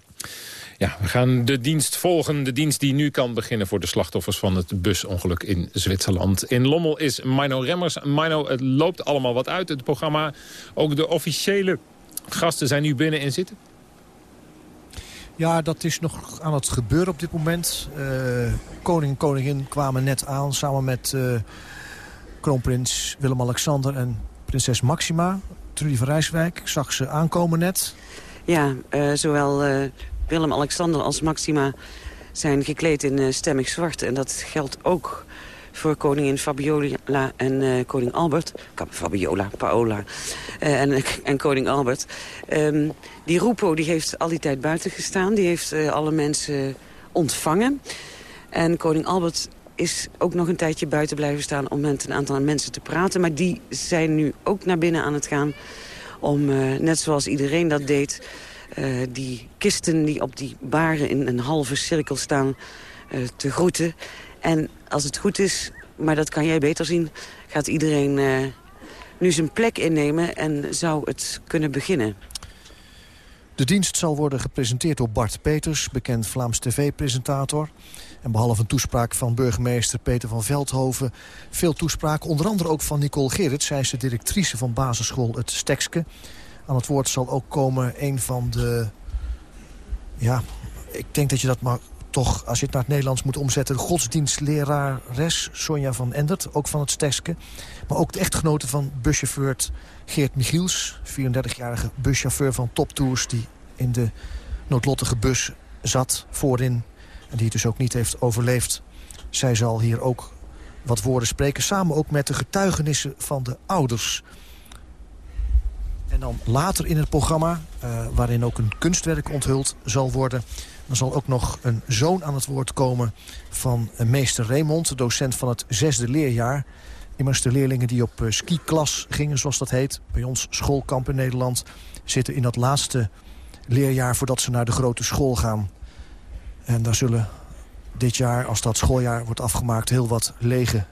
Ja, we gaan de dienst volgen. De dienst die nu kan beginnen voor de slachtoffers van het busongeluk in Zwitserland. In Lommel is Mino Remmers. Mino, het loopt allemaal wat uit, het programma. Ook de officiële gasten zijn nu binnen en zitten. Ja, dat is nog aan het gebeuren op dit moment. Uh, koning en koningin kwamen net aan samen met uh, kroonprins Willem-Alexander en prinses Maxima. Trudy van Rijswijk zag ze aankomen net. Ja, uh, zowel Willem-Alexander als Maxima zijn gekleed in stemmig zwart. En dat geldt ook voor koningin Fabiola en uh, koning Albert. Fabiola, Paola uh, en, (laughs) en koning Albert. Um, die Rupo die heeft al die tijd buiten gestaan. Die heeft alle mensen ontvangen. En koning Albert is ook nog een tijdje buiten blijven staan... om met een aantal mensen te praten. Maar die zijn nu ook naar binnen aan het gaan... om, net zoals iedereen dat deed... die kisten die op die baren in een halve cirkel staan te groeten. En als het goed is, maar dat kan jij beter zien... gaat iedereen uh, nu zijn plek innemen en zou het kunnen beginnen. De dienst zal worden gepresenteerd door Bart Peters, bekend Vlaams tv-presentator. En behalve een toespraak van burgemeester Peter van Veldhoven... veel toespraken, onder andere ook van Nicole Gerrit. Zij is de directrice van basisschool Het Stekske. Aan het woord zal ook komen een van de... Ja, ik denk dat je dat maar toch, als je het naar het Nederlands moet omzetten... de godsdienstlerares Sonja van Endert, ook van het Stekske. Maar ook de echtgenote van buschauffeur Geert Michiels... 34-jarige buschauffeur van Top Tours... die in de noodlottige bus zat voorin en die het dus ook niet heeft overleefd. Zij zal hier ook wat woorden spreken, samen ook met de getuigenissen van de ouders... En dan later in het programma, uh, waarin ook een kunstwerk onthuld zal worden... Dan zal ook nog een zoon aan het woord komen van meester Raymond... docent van het zesde leerjaar. Immers de leerlingen die op uh, ski-klas gingen, zoals dat heet... bij ons schoolkamp in Nederland... zitten in dat laatste leerjaar voordat ze naar de grote school gaan. En daar zullen dit jaar, als dat schooljaar wordt afgemaakt... heel wat lege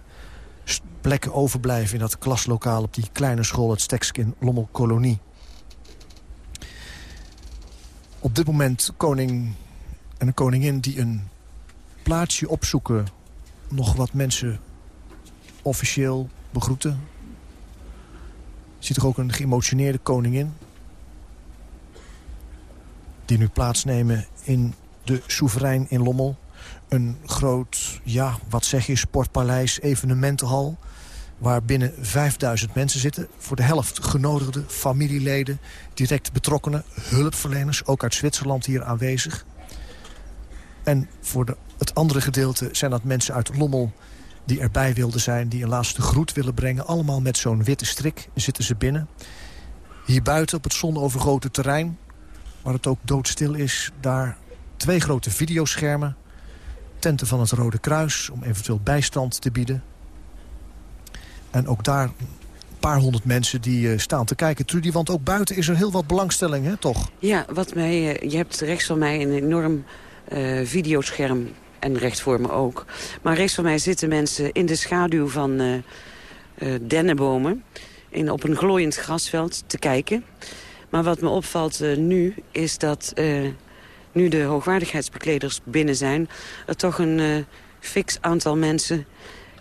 plekken overblijven in dat klaslokaal... op die kleine school, het Stekskin Lommelkolonie. Op dit moment koning en een koningin die een plaatsje opzoeken... nog wat mensen officieel begroeten. Ziet er ook een geëmotioneerde koningin... die nu plaatsnemen in de Soeverein in Lommel. Een groot, ja, wat zeg je, sportpaleis, evenementenhal... waar binnen 5000 mensen zitten. Voor de helft genodigde familieleden, direct betrokkenen, hulpverleners... ook uit Zwitserland hier aanwezig. En voor de, het andere gedeelte zijn dat mensen uit Lommel die erbij wilden zijn, die een laatste groet willen brengen. Allemaal met zo'n witte strik zitten ze binnen. Hier buiten op het zonovergoten terrein, waar het ook doodstil is... daar twee grote videoschermen, tenten van het Rode Kruis... om eventueel bijstand te bieden. En ook daar een paar honderd mensen die uh, staan te kijken. Trudy, want ook buiten is er heel wat belangstelling, hè, toch? Ja, wat mij, uh, je hebt rechts van mij een enorm uh, videoscherm en recht voor me ook. Maar rechts van mij zitten mensen in de schaduw van dennenbomen... In, op een glooiend grasveld te kijken. Maar wat me opvalt nu is dat nu de hoogwaardigheidsbekleders binnen zijn... er toch een fix aantal mensen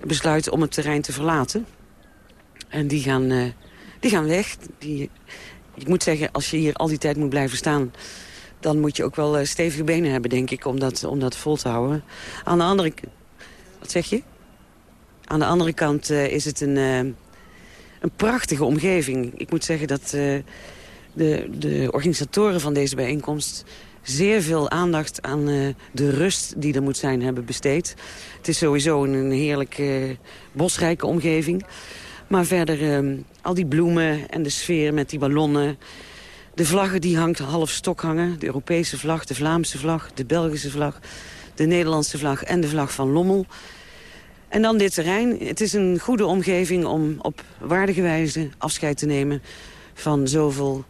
besluiten om het terrein te verlaten. En die gaan, die gaan weg. Die, ik moet zeggen, als je hier al die tijd moet blijven staan dan moet je ook wel uh, stevige benen hebben, denk ik, om dat, om dat vol te houden. Aan de andere Wat zeg je? Aan de andere kant uh, is het een, uh, een prachtige omgeving. Ik moet zeggen dat de, de organisatoren van deze bijeenkomst zeer veel aandacht aan de rust die er moet zijn hebben besteed. Het is sowieso een heerlijke bosrijke omgeving. Maar verder al die bloemen en de sfeer met die ballonnen... De vlaggen die hangt half stok hangen. De Europese vlag, de Vlaamse vlag, de Belgische vlag... de Nederlandse vlag en de vlag van Lommel. En dan dit terrein. Het is een goede omgeving om op waardige wijze afscheid te nemen... van zoveel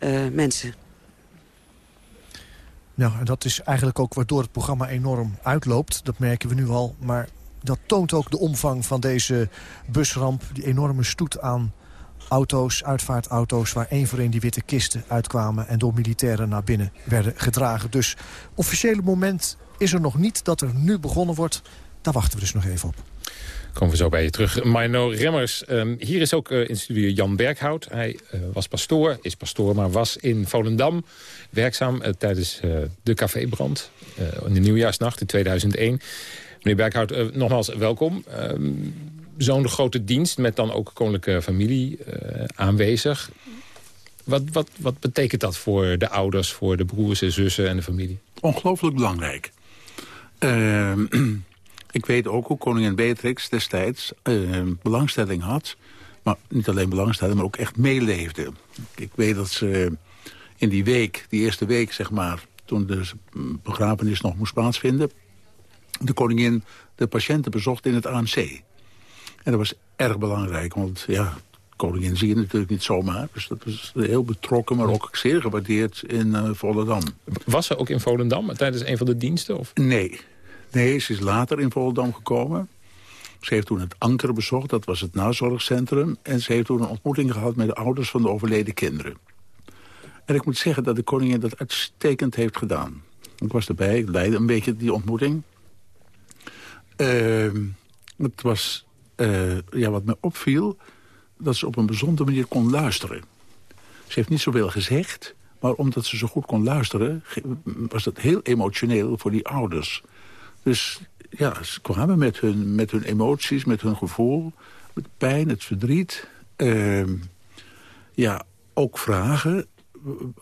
uh, mensen. Nou, en dat is eigenlijk ook waardoor het programma enorm uitloopt. Dat merken we nu al. Maar dat toont ook de omvang van deze busramp. Die enorme stoet aan auto's, uitvaartauto's... waar één voor één die witte kisten uitkwamen... en door militairen naar binnen werden gedragen. Dus officiële moment is er nog niet dat er nu begonnen wordt. Daar wachten we dus nog even op. Komen we zo bij je terug. Marno Remmers, um, hier is ook uh, in studio Jan Berghout. Hij uh, was pastoor, is pastoor, maar was in Volendam werkzaam... Uh, tijdens de cafébrand in de nieuwjaarsnacht in 2001. Meneer Berghout, nogmaals welkom. Um, Zo'n grote dienst met dan ook koninklijke familie aanwezig. Wat, wat, wat betekent dat voor de ouders, voor de broers en zussen en de familie? Ongelooflijk belangrijk. Ehm, (clears throat) ik weet ook hoe koningin Beatrix destijds uh, belangstelling had. Maar niet alleen belangstelling, maar ook echt meeleefde. Ik weet dat ze in die week, die eerste week zeg maar... toen de begrafenis nog moest plaatsvinden... de koningin de patiënten bezocht in het ANC. En dat was erg belangrijk, want ja, koningin zie je natuurlijk niet zomaar. Dus dat was heel betrokken, maar ook zeer gewaardeerd in uh, Volendam. Was ze ook in Volendam tijdens een van de diensten? Of? Nee, Nee, ze is later in Volendam gekomen. Ze heeft toen het Anker bezocht, dat was het nazorgcentrum. En ze heeft toen een ontmoeting gehad met de ouders van de overleden kinderen. En ik moet zeggen dat de koningin dat uitstekend heeft gedaan. Ik was erbij, ik leidde een beetje die ontmoeting. Uh, het was, uh, ja, wat me opviel, dat ze op een bijzondere manier kon luisteren. Ze heeft niet zoveel gezegd, maar omdat ze zo goed kon luisteren... was dat heel emotioneel voor die ouders. Dus ja, ze kwamen met hun, met hun emoties, met hun gevoel, met pijn, het verdriet. Uh, ja, ook vragen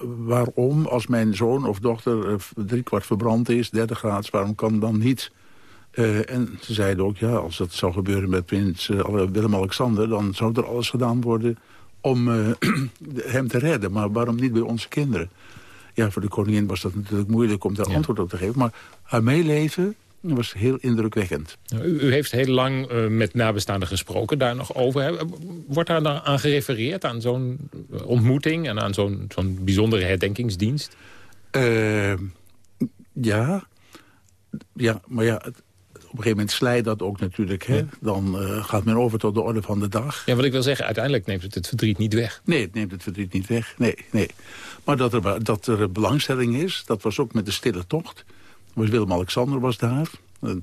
waarom als mijn zoon of dochter uh, driekwart verbrand is, derde graads, waarom kan dan niet? Uh, en ze zeiden ook, ja, als dat zou gebeuren met prins uh, Willem-Alexander... dan zou er alles gedaan worden om (clears throat) hem te redden. Maar waarom niet bij onze kinderen? Ja, voor de koningin was dat natuurlijk moeilijk om daar ja. antwoord op te geven. Maar haar meeleven dat was heel indrukwekkend. U, u heeft heel lang uh, met nabestaanden gesproken daar nog over. Wordt daar dan aan gerefereerd, aan zo'n ontmoeting... en aan zo'n zo'n bijzondere herdenkingsdienst? Uh, ja. ja, maar ja, het, op een gegeven moment slijt dat ook natuurlijk. Hè? Ja. Dan uh, gaat men over tot de orde van de dag. Ja, wat ik wil zeggen, uiteindelijk neemt het het verdriet niet weg. Nee, het neemt het verdriet niet weg. Nee, nee. Maar dat er, dat er belangstelling is, dat was ook met de stille tocht... Willem-Alexander was daar.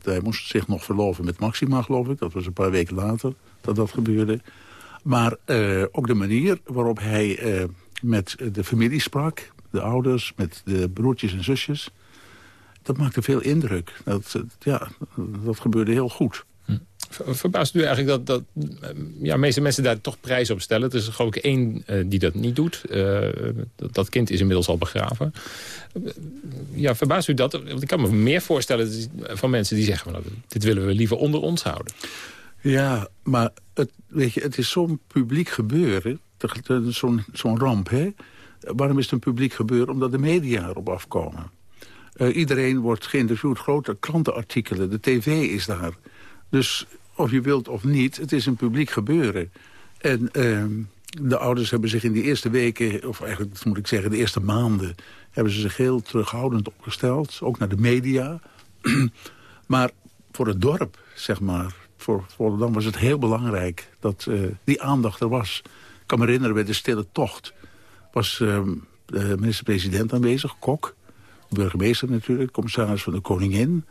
Hij moest zich nog verloven met Maxima, geloof ik. Dat was een paar weken later dat dat gebeurde. Maar uh, ook de manier waarop hij uh, met de familie sprak... de ouders, met de broertjes en zusjes... dat maakte veel indruk. Dat, ja, dat gebeurde heel goed. Verbaast u eigenlijk dat, dat ja, meeste mensen daar toch prijs op stellen? Er is geloof ik één uh, die dat niet doet. Uh, dat, kind is inmiddels al begraven. Ja, verbaast u dat? Want ik kan me meer voorstellen van mensen die zeggen... Nou, dit willen we liever onder ons houden. Ja, maar het, weet je, het is zo'n publiek gebeuren. Zo'n zo'n ramp, hè? Waarom is het een publiek gebeuren? Omdat de media erop afkomen. iedereen wordt geïnterviewd, grote krantenartikelen. De tv is daar. Dus of je wilt of niet, het is een publiek gebeuren. En uh, de ouders hebben zich in die eerste weken, of eigenlijk moet ik zeggen de eerste maanden... hebben ze zich heel terughoudend opgesteld, ook naar de media. (clears throat) maar voor het dorp, zeg maar, voor Volendam was het heel belangrijk... dat uh, die aandacht er was. Ik kan me herinneren, bij de stille tocht was uh, de minister-president aanwezig, Kok... burgemeester natuurlijk, commissaris van de Koningin...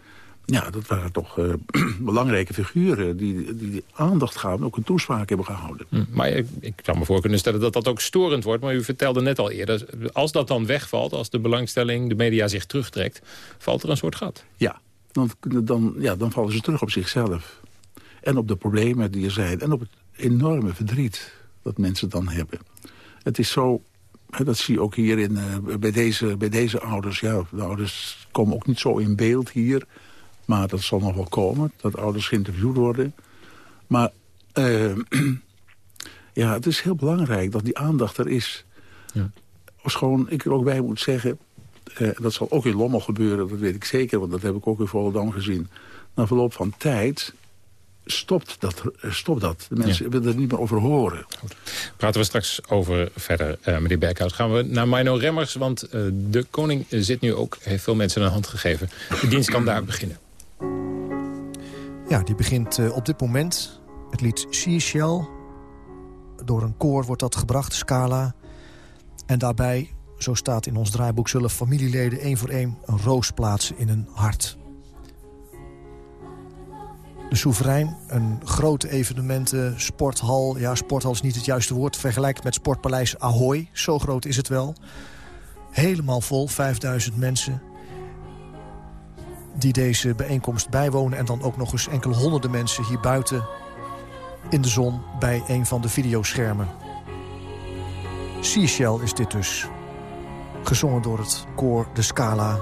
Ja, dat waren toch uh, (clears throat) belangrijke figuren die, die aandacht gaven... ook een toespraak hebben gehouden. Hm, maar ik, ik zou me voor kunnen stellen dat dat ook storend wordt. Maar u vertelde net al eerder, als dat dan wegvalt... als de belangstelling, de media zich terugtrekt... valt er een soort gat. Ja, dan, dan, ja, dan vallen ze terug op zichzelf. En op de problemen die er zijn. En op het enorme verdriet dat mensen dan hebben. Het is zo dat zie je ook hier in, uh, bij, deze, bij deze ouders. Ja, de ouders komen ook niet zo in beeld hier. Maar dat zal nog wel komen, dat ouders geïnterviewd worden. Maar uh, (clears throat) ja, het is heel belangrijk dat die aandacht er is. Ja. Schoon, ik er ook bij moet zeggen... Uh, dat zal ook in Lommel gebeuren, dat weet ik zeker... want dat heb ik ook in Volendam gezien. Na verloop van tijd stopt dat. Stopt dat. De mensen ja. willen er niet meer over horen. Goed. Praten we straks over verder, uh, meneer Berghout. Gaan we naar Mino Remmers, want uh, de koning zit nu ook... heeft veel mensen een hand gegeven. De dienst kan daar beginnen. Ja, die begint uh, op dit moment. Het lied Sea Shell. door een koor wordt dat gebracht, Scala. En daarbij, zo staat in ons draaiboek... zullen familieleden één voor één een roos plaatsen in een hart. De Soeverein, een grote evenementen, sporthal. Ja, sporthal is niet het juiste woord. Vergelijkt met Sportpaleis Ahoy. Zo groot is het wel. Helemaal vol, 5000 mensen die deze bijeenkomst bijwonen... en dan ook nog eens enkele honderden mensen hier buiten in de zon... bij een van de videoschermen. Seashell is dit dus. Gezongen door het koor De Scala.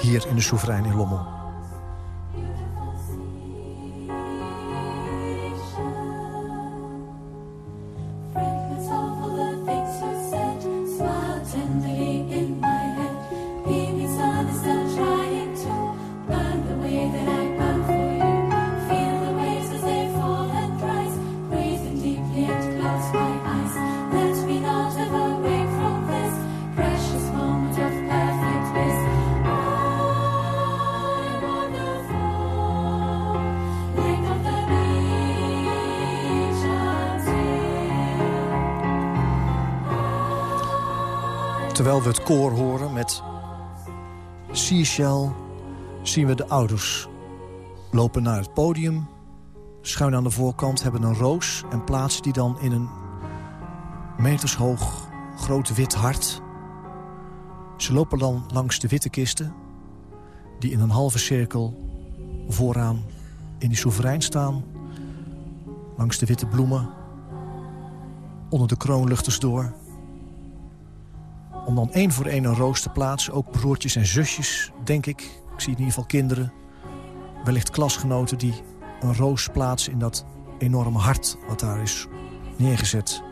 Hier in de Soeverein in Lommel. Terwijl we het koor horen met Seashell... zien we de ouders lopen naar het podium. Schuin aan de voorkant hebben een roos... en plaatsen die dan in een metershoog groot wit hart. Ze lopen dan langs de witte kisten... die in een halve cirkel vooraan in die soeverein staan. Langs de witte bloemen. Onder de kroonluchters door om dan één voor één een roos te plaatsen. Ook broertjes en zusjes, denk ik. Ik zie in ieder geval kinderen. Wellicht klasgenoten die een roos plaatsen in dat enorme hart... wat daar is neergezet.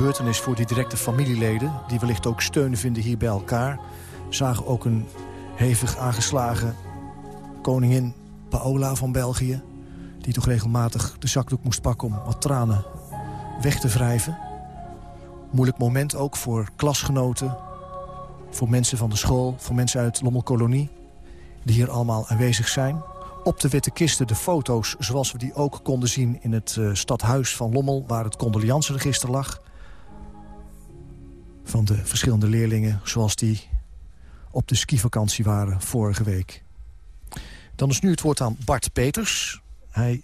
Gebeurtenis voor die directe familieleden... die wellicht ook steun vinden hier bij elkaar. Zagen ook een hevig aangeslagen koningin Paola van België... die toch regelmatig de zakdoek moest pakken om wat tranen weg te wrijven. Moeilijk moment ook voor klasgenoten, voor mensen van de school... voor mensen uit Lommelkolonie, die hier allemaal aanwezig zijn. Op de witte kisten de foto's zoals we die ook konden zien... in het eh, stadhuis van Lommel, waar het condolianceregister lag... van de verschillende leerlingen zoals die op de skivakantie waren vorige week. Dan is nu het woord aan Bart Peters. Hij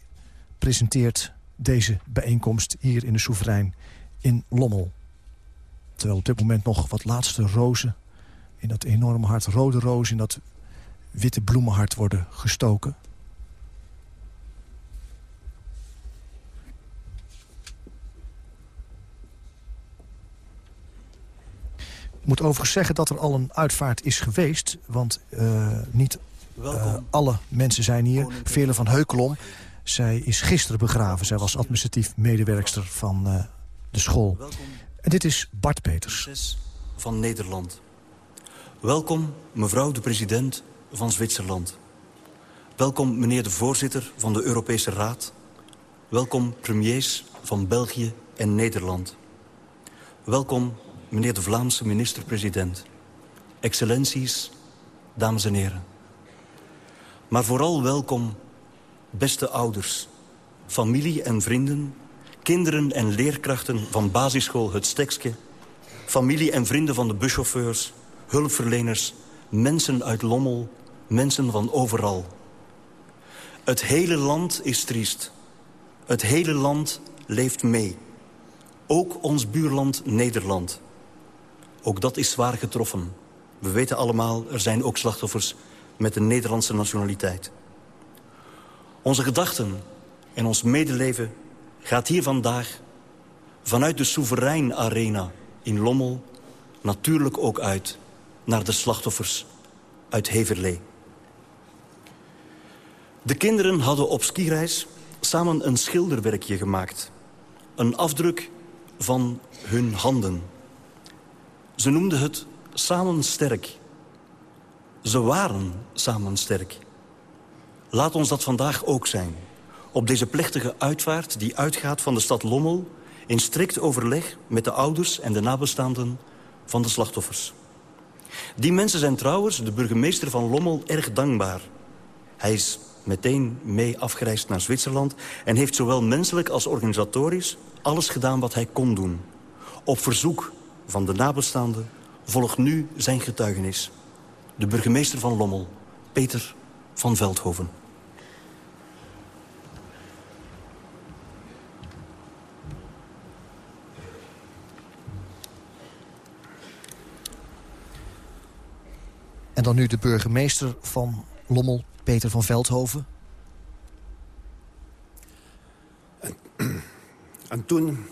presenteert deze bijeenkomst hier in de Soeverein in Lommel. Terwijl op dit moment nog wat laatste rozen... in dat enorme hart, rode rozen... in dat witte bloemenhart worden gestoken. Moet overigens zeggen dat er al een uitvaart is geweest. Want uh, niet uh, alle mensen zijn hier. Vele van Heukelom. Zij is gisteren begraven. Zij was administratief medewerkster van uh, de school. En dit is Bart Peters. Van Nederland. Welkom, mevrouw de president van Zwitserland. Welkom, meneer de voorzitter van de Europese Raad. Welkom, premiers van België en Nederland. Welkom, meneer de Vlaamse minister-president. Excellenties, dames en heren. Maar vooral welkom, beste ouders, familie en vrienden... kinderen en leerkrachten van basisschool Het Stekske... familie en vrienden van de buschauffeurs, hulpverleners... mensen uit Lommel, mensen van overal. Het hele land is triest. Het hele land leeft mee. Ook ons buurland Nederland. Ook dat is zwaar getroffen. We weten allemaal, er zijn ook slachtoffers met een Nederlandse nationaliteit. Onze gedachten en ons medeleven gaat hier vandaag... vanuit de Soeverein Arena in Lommel natuurlijk ook uit... naar de slachtoffers uit Heverlee. De kinderen hadden op skireis samen een schilderwerkje gemaakt. Een afdruk van hun handen. Ze noemden het samen sterk. Ze waren samen sterk. Laat ons dat vandaag ook zijn. Op deze plechtige uitvaart die uitgaat van de stad Lommel... in strikt overleg met de ouders en de nabestaanden van de slachtoffers. Die mensen zijn trouwens de burgemeester van Lommel erg dankbaar. Hij is meteen mee afgereisd naar Zwitserland... en heeft zowel menselijk als organisatorisch alles gedaan wat hij kon doen. Op verzoek van de nabestaanden volgt nu zijn getuigenis. De burgemeester van Lommel, Peter van Veldhoven. En dan nu de burgemeester van Lommel, Peter van Veldhoven. En toen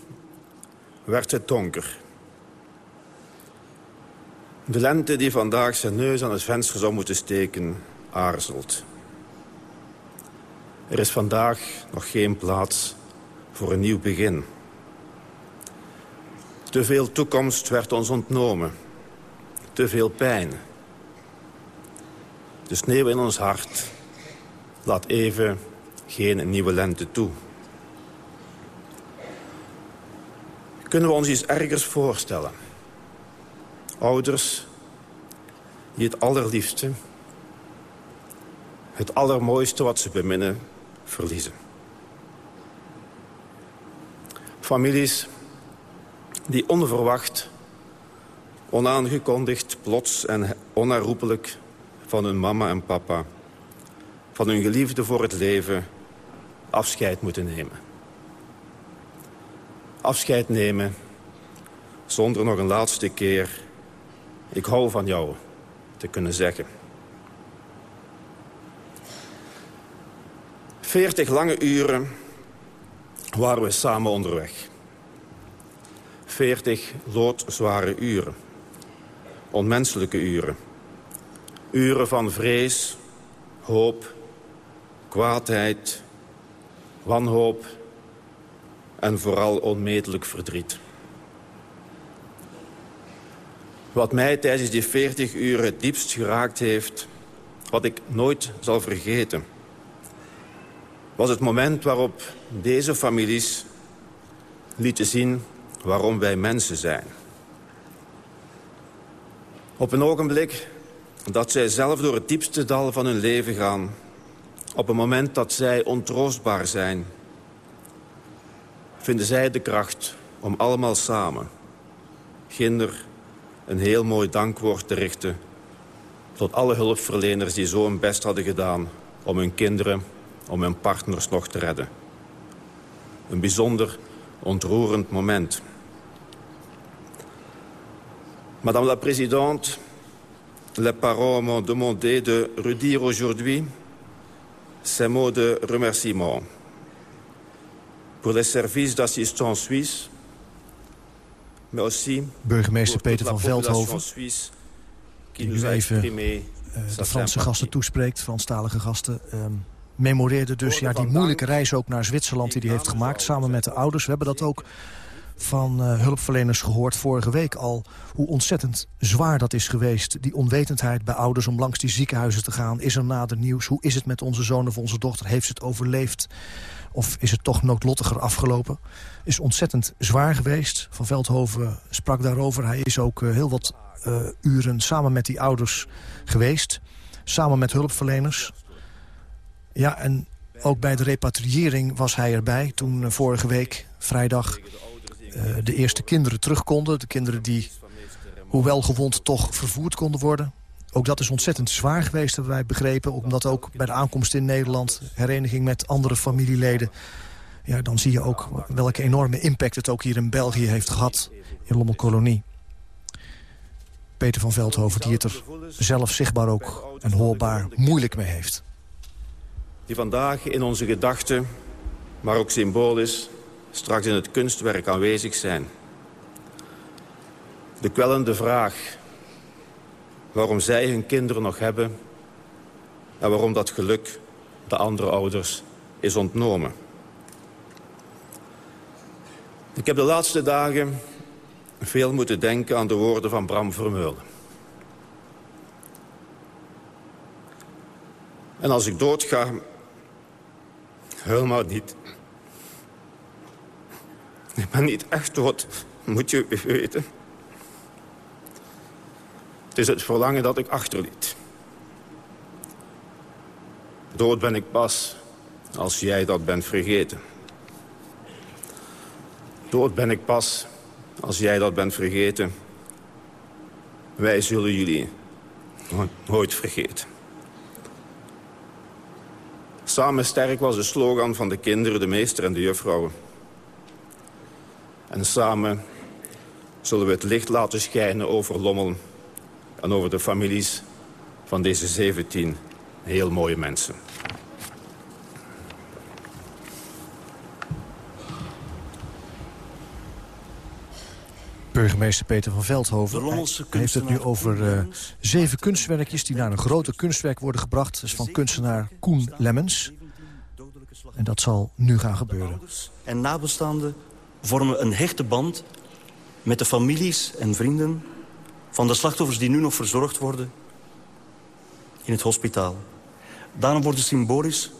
werd het donker. De lente die vandaag zijn neus aan het venster zou moeten steken, aarzelt. Er is vandaag nog geen plaats voor een nieuw begin. Te veel toekomst werd ons ontnomen. Te veel pijn. De sneeuw in ons hart laat even geen nieuwe lente toe. Kunnen we ons iets ergers voorstellen? Ouders die het allerliefste, het allermooiste wat ze beminnen, verliezen. Families die onverwacht, onaangekondigd, plots en onherroepelijk van hun mama en papa, van hun geliefde voor het leven, afscheid moeten nemen. Afscheid nemen zonder nog een laatste keer ik hou van jou te kunnen zeggen. Veertig lange uren waren we samen onderweg. Veertig loodzware uren. Onmenselijke uren. Uren van vrees, hoop, kwaadheid, wanhoop en vooral onmetelijk verdriet. Wat mij tijdens die 40 uur het diepst geraakt heeft... wat ik nooit zal vergeten... was het moment waarop deze families lieten zien waarom wij mensen zijn. Op een ogenblik dat zij zelf door het diepste dal van hun leven gaan... op een moment dat zij ontroostbaar zijn... vinden zij de kracht om allemaal samen... kinder, een heel mooi dankwoord te richten... tot alle hulpverleners die zo hun best hadden gedaan... om hun kinderen, om hun partners nog te redden. Een bijzonder ontroerend moment. Madame la Présidente, les parents m'ont demandé de redire aujourd'hui ces mots de remerciement pour les services d'assistance suisse Burgemeester Peter van Veldhoven, die nu even uh, de Franse gasten toespreekt, Franstalige gasten... Um, memoreerde dus ja, die moeilijke reis ook naar Zwitserland die hij heeft gemaakt... samen met de ouders. We hebben dat ook van uh, hulpverleners gehoord vorige week al... hoe ontzettend zwaar dat is geweest. Die onwetendheid bij ouders om langs die ziekenhuizen te gaan. Is er nader nieuws? Hoe is het met onze zoon of onze dochter? Heeft ze het overleefd? Of is het toch noodlottiger afgelopen? Is ontzettend zwaar geweest. Van Veldhoven sprak daarover. Hij is ook uh, heel wat uh, uren samen met die ouders geweest. Samen met hulpverleners. Ja, en ook bij de repatriëring was hij erbij. Toen uh, vorige week, vrijdag, de eerste kinderen terug konden. De kinderen die, hoewel gewond, toch vervoerd konden worden. Ook dat is ontzettend zwaar geweest, hebben wij begrepen. Omdat ook bij de aankomst in Nederland, hereniging met andere familieleden... Ja, dan zie je ook welke enorme impact het ook hier in België heeft gehad, in Lommelkolonie. Peter van Veldhoven, die het er zelf zichtbaar ook en hoorbaar moeilijk mee heeft. Die vandaag in onze gedachten, maar ook symbolisch, straks in het kunstwerk aanwezig zijn. De kwellende vraag waarom zij hun kinderen nog hebben... en waarom dat geluk de andere ouders is ontnomen. Ik heb de laatste dagen veel moeten denken aan de woorden van Bram Vermeulen. En als ik doodga, helemaal niet. Ik ben niet echt dood, moet je weten. Het is het verlangen dat ik achterliet. Dood ben ik pas als jij dat bent vergeten. Dood ben ik pas als jij dat bent vergeten. Wij zullen jullie nooit vergeten. Samen sterk was de slogan van de kinderen, de meester en de juffrouwen. En samen zullen we het licht laten schijnen over Lommel... en over de families van deze 17 heel mooie mensen. Burgemeester Peter van Veldhoven heeft het nu over uh, zeven kunstwerkjes... die naar een groter kunstwerk worden gebracht. Dat is van kunstenaar Koen Lemmens. En dat zal nu gaan gebeuren. En nabestaanden vormen een hechte band... met de families en vrienden van de slachtoffers die nu nog verzorgd worden... in het hospitaal. Daarom worden symbolisch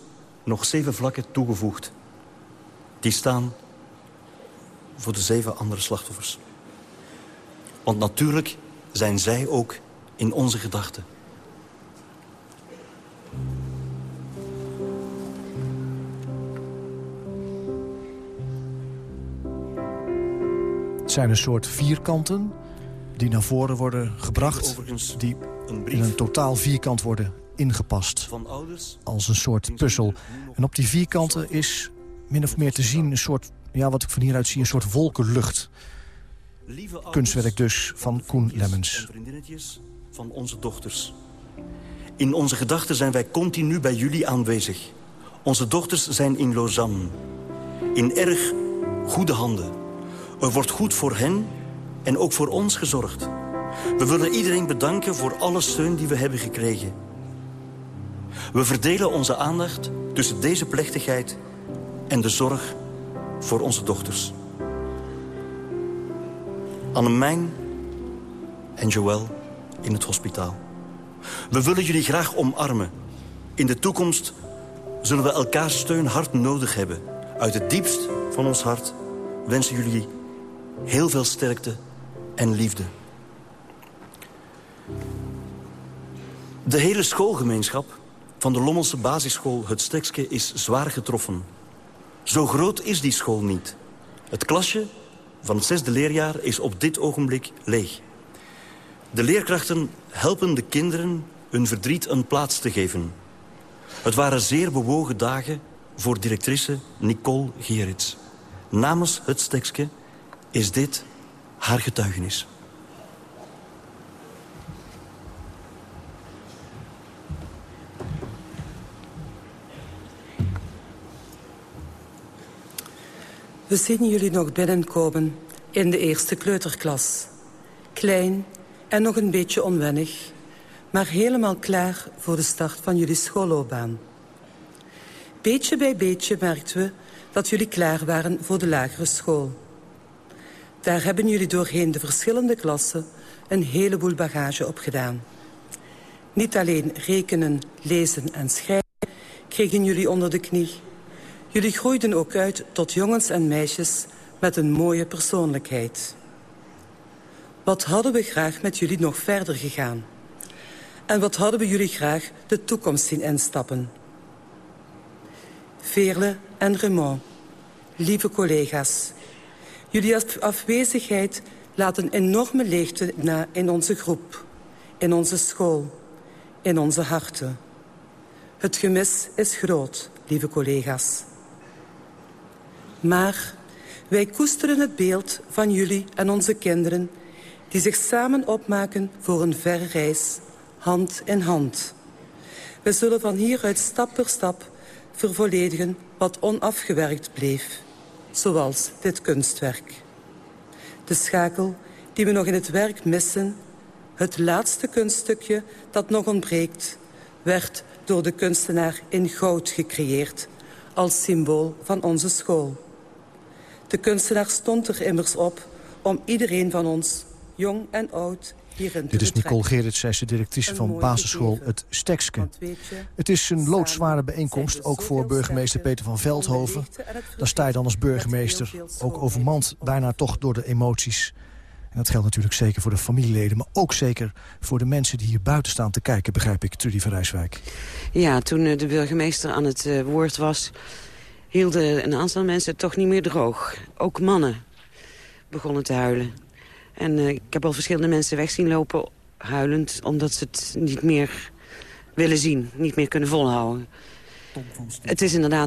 nog zeven vlakken toegevoegd. Die staan voor de zeven andere slachtoffers. Want natuurlijk zijn zij ook in onze gedachten. Het zijn een soort vierkanten die naar voren worden gebracht... die in een totaal vierkant worden ingepast. Als een soort puzzel. En op die vierkanten is min of meer te zien een soort... ja, wat ik van hieruit zie, een soort wolkenlucht... Kunstwerk dus van Koen Lemmens. vriendinnetjes van onze dochters. In onze gedachten zijn wij continu bij jullie aanwezig. Onze dochters zijn in Lausanne. In erg goede handen. Er wordt goed voor hen en ook voor ons gezorgd. We willen iedereen bedanken voor alle steun die we hebben gekregen. We verdelen onze aandacht tussen deze plechtigheid en de zorg voor onze dochters. Annemijn en Joël in het hospitaal. We willen jullie graag omarmen. In de toekomst zullen we elkaars steun hard nodig hebben. Uit het diepst van ons hart wensen jullie heel veel sterkte en liefde. De hele schoolgemeenschap van de Lommelse basisschool Het Stekske is zwaar getroffen. Zo groot is die school niet. Het klasje van het zesde leerjaar is op dit ogenblik leeg. De leerkrachten helpen de kinderen hun verdriet een plaats te geven. Het waren zeer bewogen dagen voor directrice Nicole Gerits. Namens het stekske is dit haar getuigenis. We zien jullie nog binnenkomen in de eerste kleuterklas. Klein en nog een beetje onwennig, maar helemaal klaar voor de start van jullie schoolloopbaan. Beetje bij beetje merkten we dat jullie klaar waren voor de lagere school. Daar hebben jullie doorheen de verschillende klassen een heleboel bagage opgedaan. Niet alleen rekenen, lezen en schrijven kregen jullie onder de knie... Jullie groeiden ook uit tot jongens en meisjes met een mooie persoonlijkheid. Wat hadden we graag met jullie nog verder gegaan? En wat hadden we jullie graag de toekomst zien instappen? Veerle en Raymond, lieve collega's... jullie afwezigheid laat een enorme leegte na in onze groep... in onze school, in onze harten. Het gemis is groot, lieve collega's. Maar wij koesteren het beeld van jullie en onze kinderen... die zich samen opmaken voor een verre reis, hand in hand. We zullen van hieruit stap per stap vervolledigen wat onafgewerkt bleef. Zoals dit kunstwerk. De schakel die we nog in het werk missen... het laatste kunststukje dat nog ontbreekt... werd door de kunstenaar in goud gecreëerd... als symbool van onze school. De kunstenaar stond er immers op om iedereen van ons, jong en oud, Dit is Nicole. Gerrits, zij is de directrice van basisschool. Het Stekske. Het is een loodzware bijeenkomst, ook voor burgemeester Peter van Veldhoven. Daar sta je dan als burgemeester, ook overmand bijna toch door de emoties. En dat geldt natuurlijk zeker voor de familieleden... maar ook zeker voor de mensen die hier buiten staan te kijken... begrijp ik, Trudy van Rijswijk. Ja, toen eh, de burgemeester aan het eh, woord was... hielden een aantal mensen het toch niet meer droog. Ook mannen begonnen te huilen. En eh, ik heb al verschillende mensen weg zien lopen huilend... omdat ze het niet meer willen zien, niet meer kunnen volhouden. Het is inderdaad